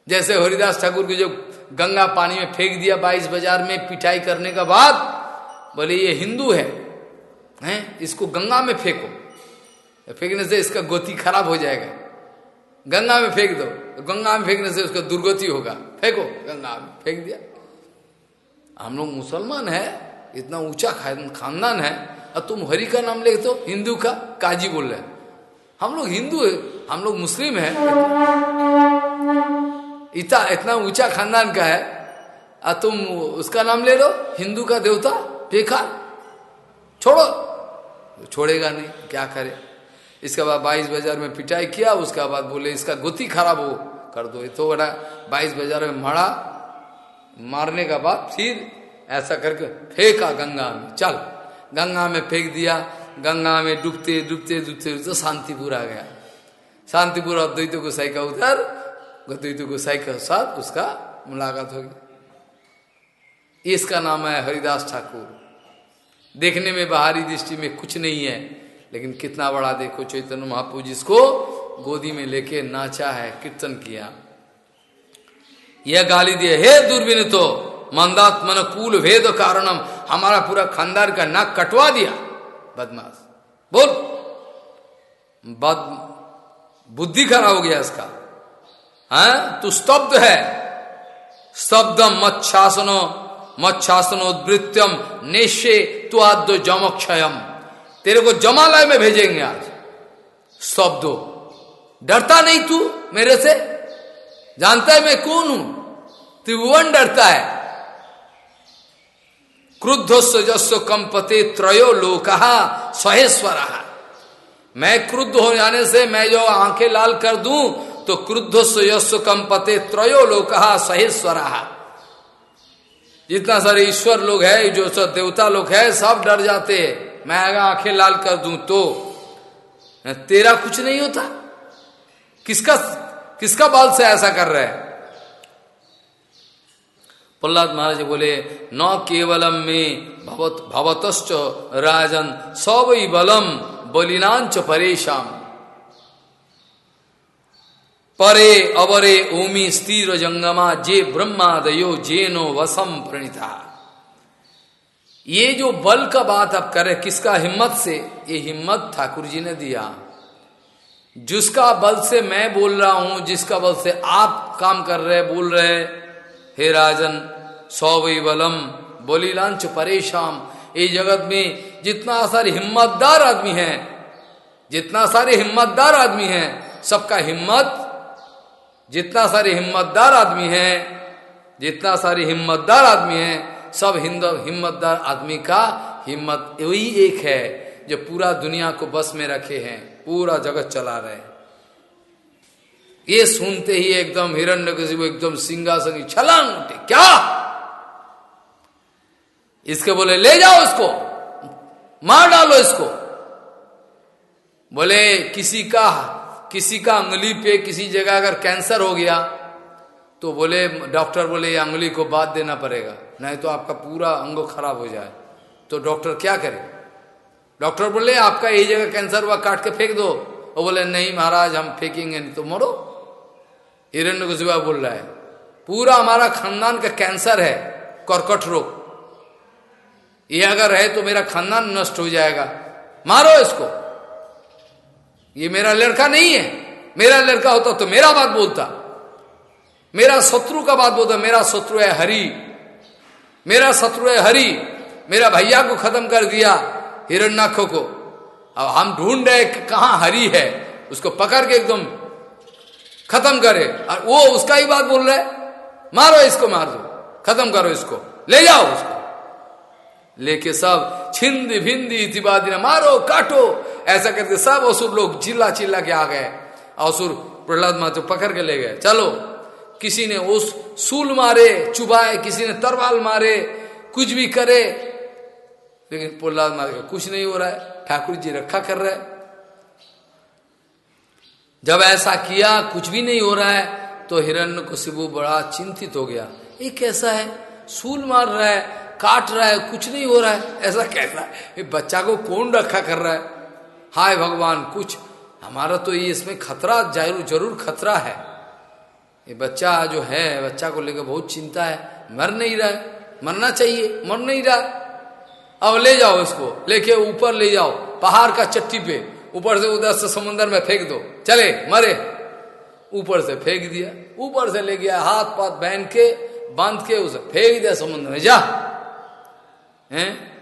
जैसे हरिदास ठाकुर के जो गंगा पानी में फेंक दिया बाईस बाज़ार में पिटाई करने का बाद बोले ये हिंदू है, हैं, इसको गंगा में फेंको। फेंकने से इसका गति खराब हो जाएगा। गंगा में फेंक दो। गंगा में फेंकने से उसका दुर्गति होगा। फेंको। गंगा में फेंक दिया। हम लोग मुसलमान है, इतना ऊँचा खानदान है, और तुम हरि का नाम ले तो हिंदू का, काजी बोल रहे हम लोग हिंदू है, हम लोग मुस्लिम है। इतना इतना ऊँचा खानदान का है, और तुम उसका नाम ले लो, हिंदू का देवता, फेंका। छोड़ो। छोड़ेगा नहीं। क्या करे? इसके बाद बाईस बाज़ार में पिटाई किया, उसके बाद बोले, इसका गुत्ती खराब हो, कर दो। तो बड़ा बाईस बाज़ार में मारा मारने का बाद फिर ऐसा करके फेंका गंगा में। चल, गंगा में फेंक दिया, गंगा में डूबते डूबते डूबते तो शांतिपुर आ गया। शांतिपुर अद्वैत गोसाई का उधर अद्वैत गोसाई के साथ उसका मुलाकात हो गई इसका नाम है हरिदास ठाकुर। देखने में बाहरी दृष्टि में कुछ नहीं है। लेकिन कितना बड़ा देखो चैतन्य महापू जिसको गोदी में लेके नाचा है, कीर्तन किया। यह गाली दिए, हे दूरबीन तो मंदात्मन कूल भेद कारणम हमारा पूरा खानदार का नाक कटवा दिया। बदमाश। बोल। बद, बुद्धि खराब हो गया इसका। है? हाँ? तू स्तब्ध है। स्तब्धम मच्छासनो मच्छासनोद्वृत्यम नेशे तु आद्य जमक्षयम तेरे को जमालय में भेजेंगे आज। शब्दो डरता नहीं तू मेरे से? जानता है मैं कौन हूँ? त्रिभुवन डरता है। क्रुद्धस्व जस्व कंपते त्रयो लोकहा सहेश्वर मैं क्रुद्ध हो जाने से मैं जो आँखें लाल कर दूँ तो क्रुद्धस्व यस्व कंपते त्रयो लोकहा सहेश्वर जितना सारे ईश्वर लोग है, जो सब देवता लोग है, सब डर जाते हैं। मैं अगर आँखें लाल कर दूँ तो तेरा कुछ नहीं होता। किसका किसका बाल से ऐसा कर रहा है? प्रहलाद महाराज बोले, न केवलम में भवत, भवतश्च राजन, सब बलम बलिनाच परेशान परे, अवरे, ओमी, स्थिर जंगमा जे ब्रह्मादयो जेनो वसम प्रणिता। ये जो बल का बात आप कर किसका हिम्मत से? ये हिम्मत ठाकुर जी ने दिया। जिसका बल से मैं बोल रहा हूँ, जिसका बल से आप काम कर रहे बोल रहे हे राजन सौ सौवी बलम बोली बोलीलांच परेशान ये जगत में जितना सारे हिम्मतदार आदमी है, जितना सारे हिम्मतदार आदमी हैं, सबका हिम्मत, जितना सारे हिम्मतदार आदमी हैं, जितना सारे हिम्मतदार आदमी हैं सब हिंद हिम्मतदार आदमी का हिम्मत वही एक है जो पूरा दुनिया को बस में रखे हैं, पूरा जगत चला रहे ये सुनते ही एकदम हिरण्य एकदम सिंहासन छलांग उठे, क्या? इसके बोले, ले जाओ इसको, मार डालो इसको। बोले, किसी का किसी का अंगुली पे किसी जगह अगर कैंसर हो गया तो बोले, डॉक्टर बोले, ये अंगुली को बात देना पड़ेगा। नहीं तो आपका पूरा अंगो खराब हो जाए। तो डॉक्टर क्या करे? डॉक्टर बोले, आपका यही जगह कैंसर हुआ, काट के फेंक दो। वो बोले, नहीं महाराज, हम फेंकेंगे नहीं तो मरो। हिरण्य कुशवा बोल रहा है, पूरा हमारा खानदान का कैंसर है, कर्कट रोग। ये अगर है तो मेरा खानदान नष्ट हो जाएगा। मारो इसको। ये मेरा लड़का नहीं है। मेरा लड़का होता तो मेरा बात बोलता। मेरा शत्रु का बात बोलता, मेरा शत्रु है हरि। मेरा शत्रु है हरि। मेरा भैया को खत्म कर दिया हिरण्याक्षों को। अब हम ढूंढ रहे कहा हरि है। उसको पकड़ के एकदम खत्म करे। और वो उसका ही बात बोल रहा है। मारो इसको, मार दो। खत्म करो इसको। ले जाओ उसको। लेके सब छिंद भिंदी इतिबादी मारो, काटो। ऐसा करके सब असुर लोग चिल्ला चिल्ला के आ गए। असुर प्रहलाद माँ तो पकड़ के ले गए। चलो, किसी ने उस सूल मारे, चुबाए, किसी ने तरवाल मारे, कुछ भी करे, लेकिन प्रहलाद मार, कुछ नहीं हो रहा है, ठाकुर जी रखा कर रहे जब ऐसा किया, कुछ भी नहीं हो रहा है तो हिरण्य को बड़ा चिंतित हो गया। ये कैसा है? सूल मार रहा है, काट रहा है, कुछ नहीं हो रहा है। ऐसा कैसा है? बच्चा को कौन रखा कर रहा है? हाय भगवान, कुछ, हमारा तो ये इसमें खतरा, ज़रूर ज़रूर खतरा है। ये बच्चा जो है, बच्चा को लेकर बहुत चिंता है। मर नहीं रहा है। मरना चाहिए। मर नहीं रहा। अब ले जाओ इसको। लेके ऊपर ले जाओ। पहाड़ का चट्टी पे। ऊपर से उधर से समुन्द्र में फेंक दो। चले, मरे। ऊपर से फेंक दिया। ऊपर से ले गया। हाथ पाथ बहन के, बाँध के उसे फेंक दिया समुद्र में। जा। हैं?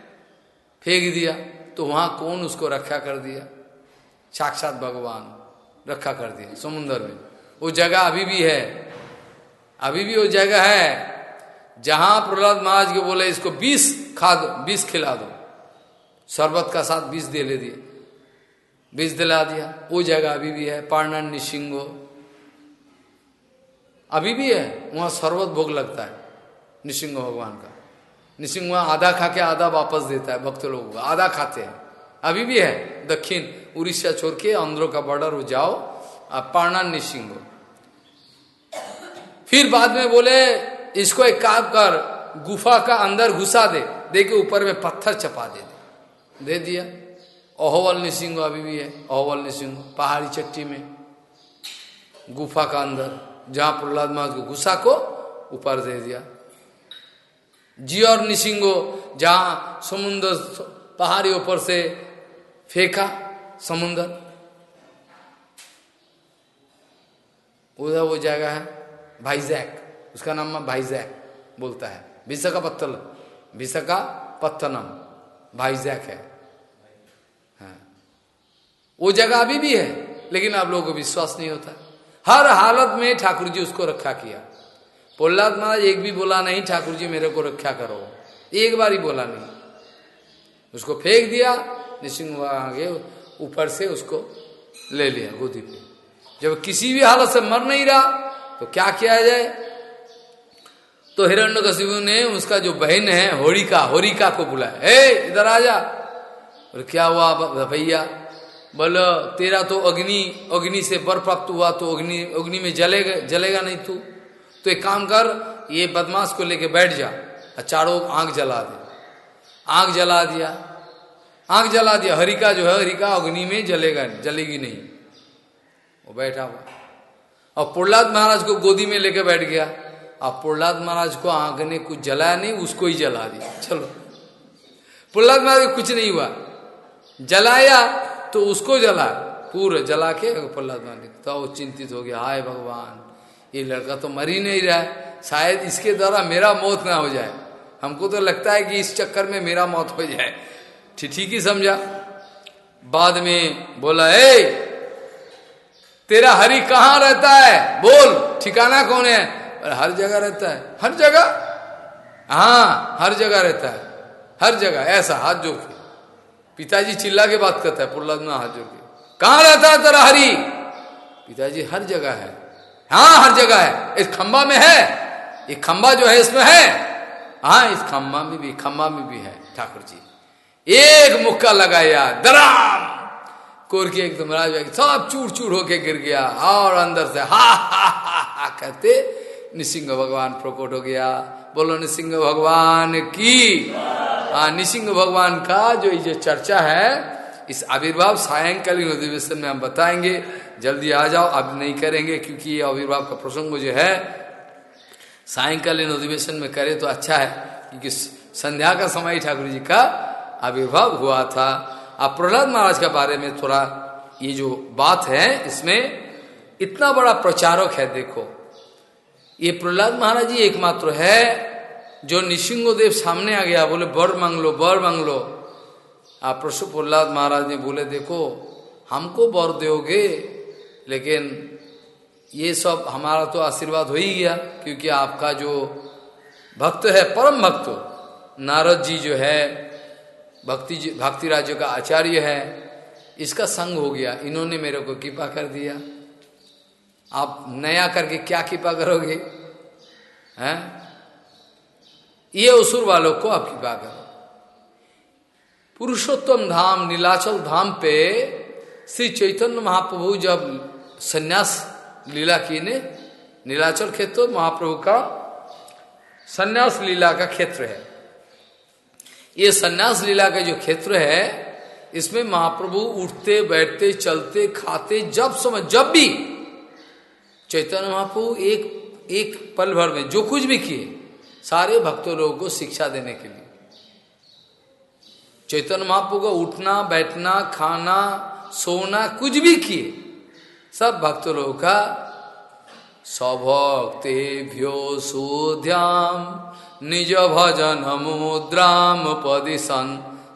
फेंक दिया। तो वहाँ कौन उसको रक्षा कर दिया? साक्षात भगवान रखा कर दिया समुन्द्र में। वो जगह अभी भी है। अभी भी वो जगह है जहाँ प्रहलाद महाराज के बोले, इसको बीस खा दो, बीस खिला दो। शरबत का साथ बीस दे ले दिए। बीस दिला दिया। वो जगह अभी भी है पार्णन निशिंगो। अभी भी है, वहाँ शरबत भोग लगता है, निशिंगो भगवान का। निशिंग वहाँ आधा खा के आधा वापस देता है, भक्त लोगों को। आधा खाते हैं। अभी भी है, दक्षिण उड़ीसा छोड़ के आंध्रों का बॉर्डर जाओ पार्णन निशिंगो। फिर बाद में बोले, इसको एक काम कर, गुफा का अंदर घुसा दे। दे के ऊपर में पत्थर चपा दे दे दे दिया। अहोवल निसिंग अभी भी है, अहोवल निसिंग पहाड़ी चट्टी में। गुफा का अंदर, जहाँ प्रहलाद महाराज को घुसा को ऊपर दे दिया। जी और निसिंगो जहाँ समुन्द्र पहाड़ी ऊपर से फेंका समुन्द्र उधर वो जगह है। भाईजैक। उसका नाम भाईजैक, बोलता है। विशाखा पत्तल विशाखा पत्तनम भाईजैक है। हाँ। वो जगह अभी भी है, लेकिन आप लोगों को विश्वास नहीं होता। हर हालत में ठाकुर जी उसको रखा किया। प्रहलाद महाराज एक भी बोला नहीं ठाकुर जी मेरे को रक्षा करो। एक बार ही बोला नहीं। उसको फेंक दिया निशिंग आगे ऊपर से उसको ले लिया गोदी पे। जब किसी भी हालत से मर नहीं रहा तो क्या किया जाए? तो हिरण्य ने उसका जो बहन है, होरिका होरिका को बुलाया। हे, इधर आ जा। और क्या हुआ भैया? बोलो, तेरा तो अग्नि अग्नि से बर प्राप्त हुआ तो अग्नि अग्नि में जलेगा जलेगा नहीं तू। तो एक काम कर, ये बदमाश को लेके बैठ जा। और चारों आँख जला दे। आँख जला दिया। आँख जला दिया। हरिका जो है, हरिका अग्नि में जलेगा, जलेगी नहीं। वो बैठा हुआ। और प्रहलाद महाराज को गोदी में लेके बैठ गया। अब प्रहलाद महाराज को आँख ने कुछ जलाया नहीं, उसको ही जला दिया। चलो। प्रहलाद महाराज कुछ नहीं हुआ। जलाया तो उसको जला। पूरे जला के प्रहलाद महाराज तो वो चिंतित हो गया। हाय भगवान, ये लड़का तो मर ही नहीं रहा है। शायद इसके द्वारा मेरा मौत ना हो जाए। हमको तो लगता है कि इस चक्कर में मेरा मौत हो जाए। ठीक ही समझा। बाद में बोला, ए तेरा हरि कहाँ रहता है? बोल, ठिकाना कौन है? हर जगह रहता है। हर जगह? हाँ हर जगह रहता है। हर जगह, ऐसा, हाथ जो के। पिताजी चिल्ला के बात करता है प्रहलाद में हाथ जो के। कहाँ रहता है तेरा हरि? पिताजी, हर जगह है। हाँ हर जगह है। इस खंबा में है। ये खंबा जो है, इसमें है। हाँ इस खंबा में भी, खंबा में भी है, ठाकुर जी। एक मुक्का लगाया, दराम। कोर के एकदम राज सब चूर चूर होके गिर गया, और अंदर से, हा हा हा हा कहते निसिंह भगवान प्रकट हो गया। बोलो निसिंह भगवान की? हाँ निसिंह भगवान का जो ये चर्चा है, इस आविर्भाव सायंकालीन अधिवेशन में हम बताएँगे। जल्दी आ जाओ, अब नहीं करेंगे, क्योंकि ये आविर्भाव का प्रसंग जो है, सायंकालीन अधिवेशन में करे तो अच्छा है, क्योंकि संध्या का समय ठाकुर जी का आविर्भाव हुआ था। अब प्रहलाद महाराज के बारे में थोड़ा ये जो बात है, इसमें इतना बड़ा प्रचारक है, देखो। ये प्रहलाद महाराज जी एकमात्र है जो निशिंगोदेव सामने आ गया, बोले, बर मांग लो बर मांग लो आप प्रसु प्रहलाद महाराज ने बोले, देखो, हमको बर दोगे, लेकिन ये सब हमारा तो आशीर्वाद हो ही गया, क्योंकि आपका जो भक्त है, परम भक्त, नारद जी जो है भक्ति भक्ति राज्य का आचार्य है, इसका संग हो गया। इन्होंने मेरे को कृपा कर दिया। आप नया करके क्या कृपा करोगे? हैं? ये असुर वालों को आप कृपा करो। पुरुषोत्तम धाम, नीलाचल धाम पे श्री चैतन्य महाप्रभु जब सन्यास लीला की ने, नीलाचल क्षेत्र, महाप्रभु का सन्यास लीला का क्षेत्र है। ये सन्यास लीला का जो क्षेत्र है, इसमें महाप्रभु उठते, बैठते, चलते, खाते, जब समय जब भी चैतन्य महाप्रभु एक एक पल भर में जो कुछ भी किए, सारे भक्तों लोगों को शिक्षा देने के लिए। चैतन्य महाप्रभु का उठना, बैठना, खाना, सोना, कुछ भी किए, सब भक्तों लोगों का सौभक्तेभ्यो सुध्याम। निज भजन मुद्राम पदिशन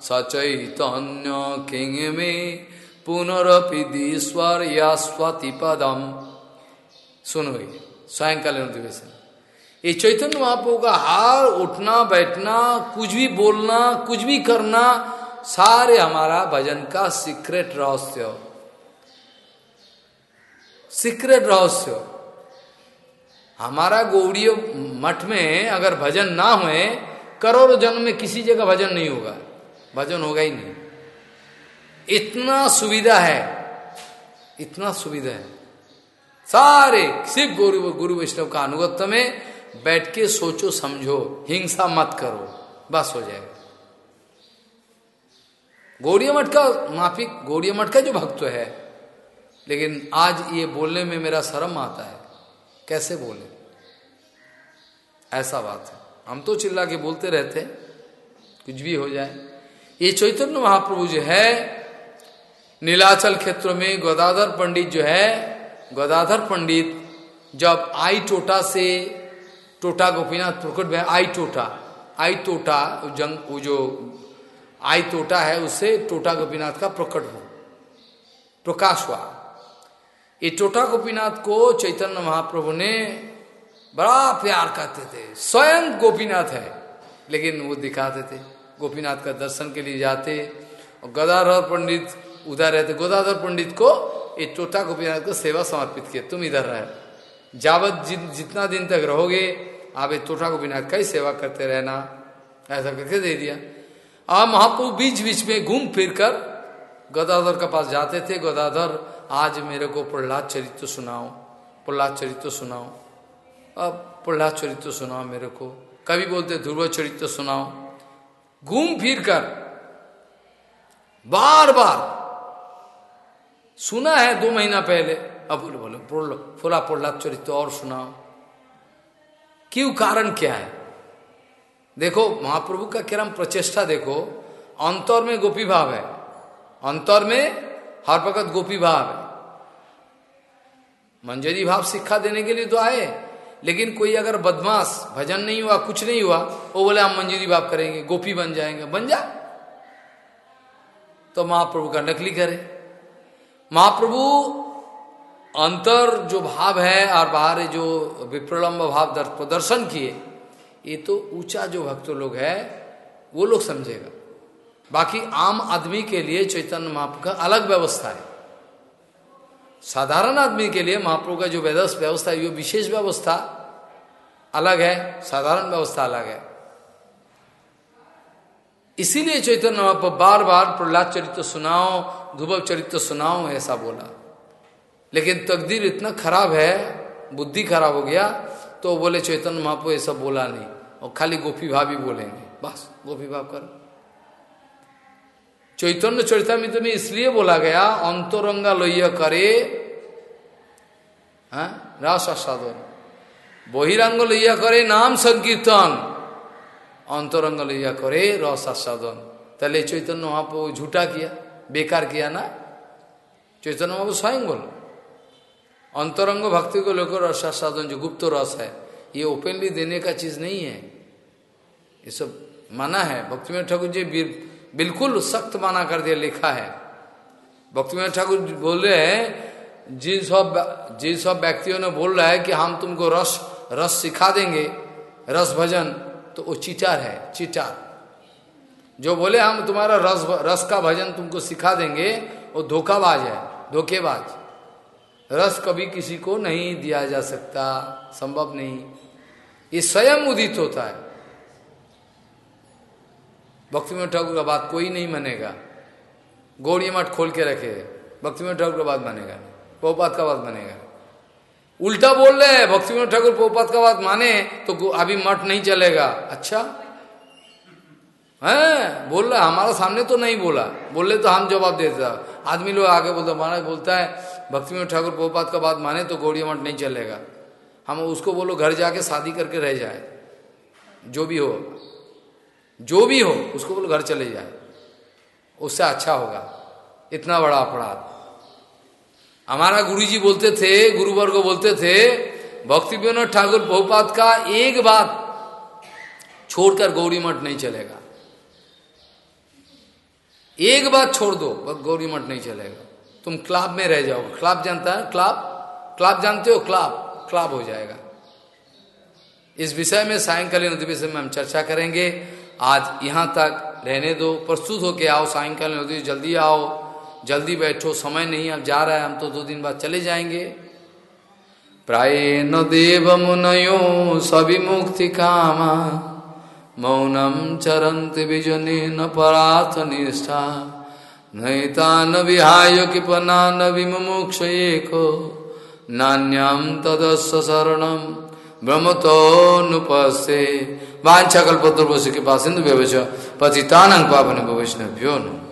सचैतन्य किंग में पुनरपि दीश्वर या स्वति पदम। सुनो ये सायंकालीन अधिवेशन ये चैतन्य महाप्रभु का हार उठना, बैठना, कुछ भी बोलना, कुछ भी करना, सारे हमारा भजन का सीक्रेट रहस्य। सीक्रेट रहस्य। हमारा गौड़ीय मठ में अगर भजन ना हुए, करोड़ों जन्म में किसी जगह भजन नहीं होगा। भजन होगा ही नहीं। इतना सुविधा है, इतना सुविधा है। सारे सिर्फ़ गुरु गुरु वैष्णव का अनुगत्य में बैठ के सोचो, समझो, हिंसा मत करो, बस हो जाएगा। गौड़िया मठ का माफ़ी, गौड़िया मठ का जो भक्त है, लेकिन आज ये बोलने में मेरा शर्म आता है। कैसे बोले? ऐसा बात है। हम तो चिल्ला के बोलते रहते कुछ भी हो जाए। ये चैतन्य महाप्रभु जो है, नीलाचल क्षेत्र में गोदाधर पंडित जो है, गदाधर पंडित, जब आई टोटा से टोटा गोपीनाथ प्रकट में आई टोटा आई टोटा जंग, वो जो आई टोटा है, उससे टोटा गोपीनाथ का प्रकट हो प्रकाश हुआ। ये टोटा गोपीनाथ को चैतन्य महाप्रभु ने बड़ा प्यार करते थे। स्वयं गोपीनाथ है लेकिन वो दिखाते थे। गोपीनाथ का दर्शन के लिए जाते और गदाधर पंडित उधर रहते। गोदाधर पंडित को ये टोटा गोपीनाथ को सेवा समर्पित किया। तुम इधर रहे। जावत जि, जितना दिन तक रहोगे आप तोटा को बिना कई सेवा करते रहना। ऐसा करके दे दिया। अब महाप्रभु बीच बीच में घूम फिर कर गदाधर के पास जाते थे। गदाधर आज मेरे को प्रहलाद चरित्र सुनाओ, प्रहलाद चरित्र सुनाओ। अब प्रहलाद चरित्र सुनाओ मेरे को। कभी बोलते ध्रुव चरित्र सुनाओ। घूम फिर कर। बार बार। सुना है दो महीना पहले। अब बोले बोले फुला प्रहलाद चरित्र और सुनाओ। क्यों, कारण क्या है? देखो, महाप्रभु का क्रम प्रचेष्टा देखो। अंतर में गोपी भाव है। अंतर में हर वक्त गोपी भाव है। मंजरी भाव शिक्षा देने के लिए तो आए, लेकिन कोई अगर बदमाश, भजन नहीं हुआ, कुछ नहीं हुआ, वो बोले, हम मंजूरी भाव करेंगे, गोपी बन जाएँगे। बन जा। तो महाप्रभु का नकली करे। महाप्रभु, अंतर जो भाव है और बाहर जो विप्रलंब भाव प्रदर्शन किए, ये तो ऊँचा जो भक्त लोग है, वो लोग समझेगा। बाकी आम आदमी के लिए चैतन्य महाप्रभु का अलग व्यवस्था है। साधारण आदमी के लिए महाप्रभु का जो व्यवस्था है वो विशेष व्यवस्था अलग है, साधारण व्यवस्था अलग है। इसीलिए चैतन्य महाप्रभु बार बार प्रहलाद चरित्र सुनाओ, ध्रुव चरित्र सुनाओ, ऐसा बोला। लेकिन तकदीर इतना खराब है, बुद्धि खराब हो गया तो बोले, चैतन्य महाप्रभु ऐसा बोला नहीं। और खाली गोपी भाभी बोलेंगे। बस, गोपी भाव करो। चैतन्य चरितमित में इसलिए बोला गया, अंतरंगा लोह्य करे हाँ? रास बहिरंग लोह्य करे, नाम संकीर्तन। अंतरंग लोह्य करे, रस तले चैतन्य वहाँ पर झूठा किया, बेकार किया ना? चैतन्य वहाँ स्वयं बोल। अंतरंग भक्ति को लेकर रस आस्वादन जो गुप्त रस है, ये ओपनली देने का चीज़ नहीं है। ये सब माना है। भक्ति में ठाकुर जी बिल्कुल सख्त माना कर दिया, लिखा है। भक्ति ठाकुर बोल रहे हैं, जिन सब जिन सब व्यक्तियों ने बोल रहा है कि हम तुमको रस रस सिखा देंगे, रस भजन तो वो चिटार है, चिटार। जो बोले, हम तुम्हारा रस रस का भजन तुमको सिखा देंगे, वो धोखाबाज है, धोखेबाज। रस कभी किसी को नहीं दिया जा सकता, संभव नहीं। ये स्वयं उदित होता है। भक्तिमोहन ठाकुर का बात कोई नहीं मानेगा। गौड़ी मठ खोल के रखे। भक्तिमोहन ठाकुर का बात मानेगा पोपात का बात मानेगा उल्टा बोल रहे हैं भक्तिमोहन ठाकुर पोपात का बात माने तो अभी मठ नहीं चलेगा। अच्छा? है? बोल रहा हमारा सामने तो नहीं बोला। बोले तो हम जवाब देते आदमी लोग आगे बोलते, महाराज बोलता है भक्तिमोहन ठाकुर पोपात का बात माने तो गौड़ी मठ नहीं चलेगा। हम उसको बोलो, घर जाके शादी करके रह जाए। जो भी हो। जो भी हो, उसको बोलो घर चले जाए। उससे अच्छा होगा। इतना बड़ा अपराध। हमारा गुरुजी बोलते थे गुरुवर को बोलते थे, भक्ति विनोद ठाकुर बहुपात का एक बात छोड़कर गौरी मठ नहीं चलेगा। एक बात छोड़ दो गौरी मठ नहीं चलेगा। तुम क्लाब में रह जाओगे क्लाब जानता है? क्लाब? क्लाब जानते हो? क्लाब। क्लाब हो जाएगा। इस विषय में सायंकालीन अधिवेशन में हम चर्चा करेंगे। आज यहाँ तक रहने दो, प्रस्तुत होके आओ, सायंकाल नदी जल्दी आओ, जल्दी बैठो, समय नहीं, अब जा रहा है, हम तो दो दिन बाद चले जाएँगे। प्राय न देव मुनयो, सभी मुक्ति कामा, मौनम चरंत विजने न पराथ निष्ठा। नैता न विहाय कृपना न विमुक्ष एक नान्यम तदस्व शरणम ब्रह्मतोनुपस्थे वाछा बोस के पास सिंधु व्यवच पतितानंग पावन भवैष्णव्यो नु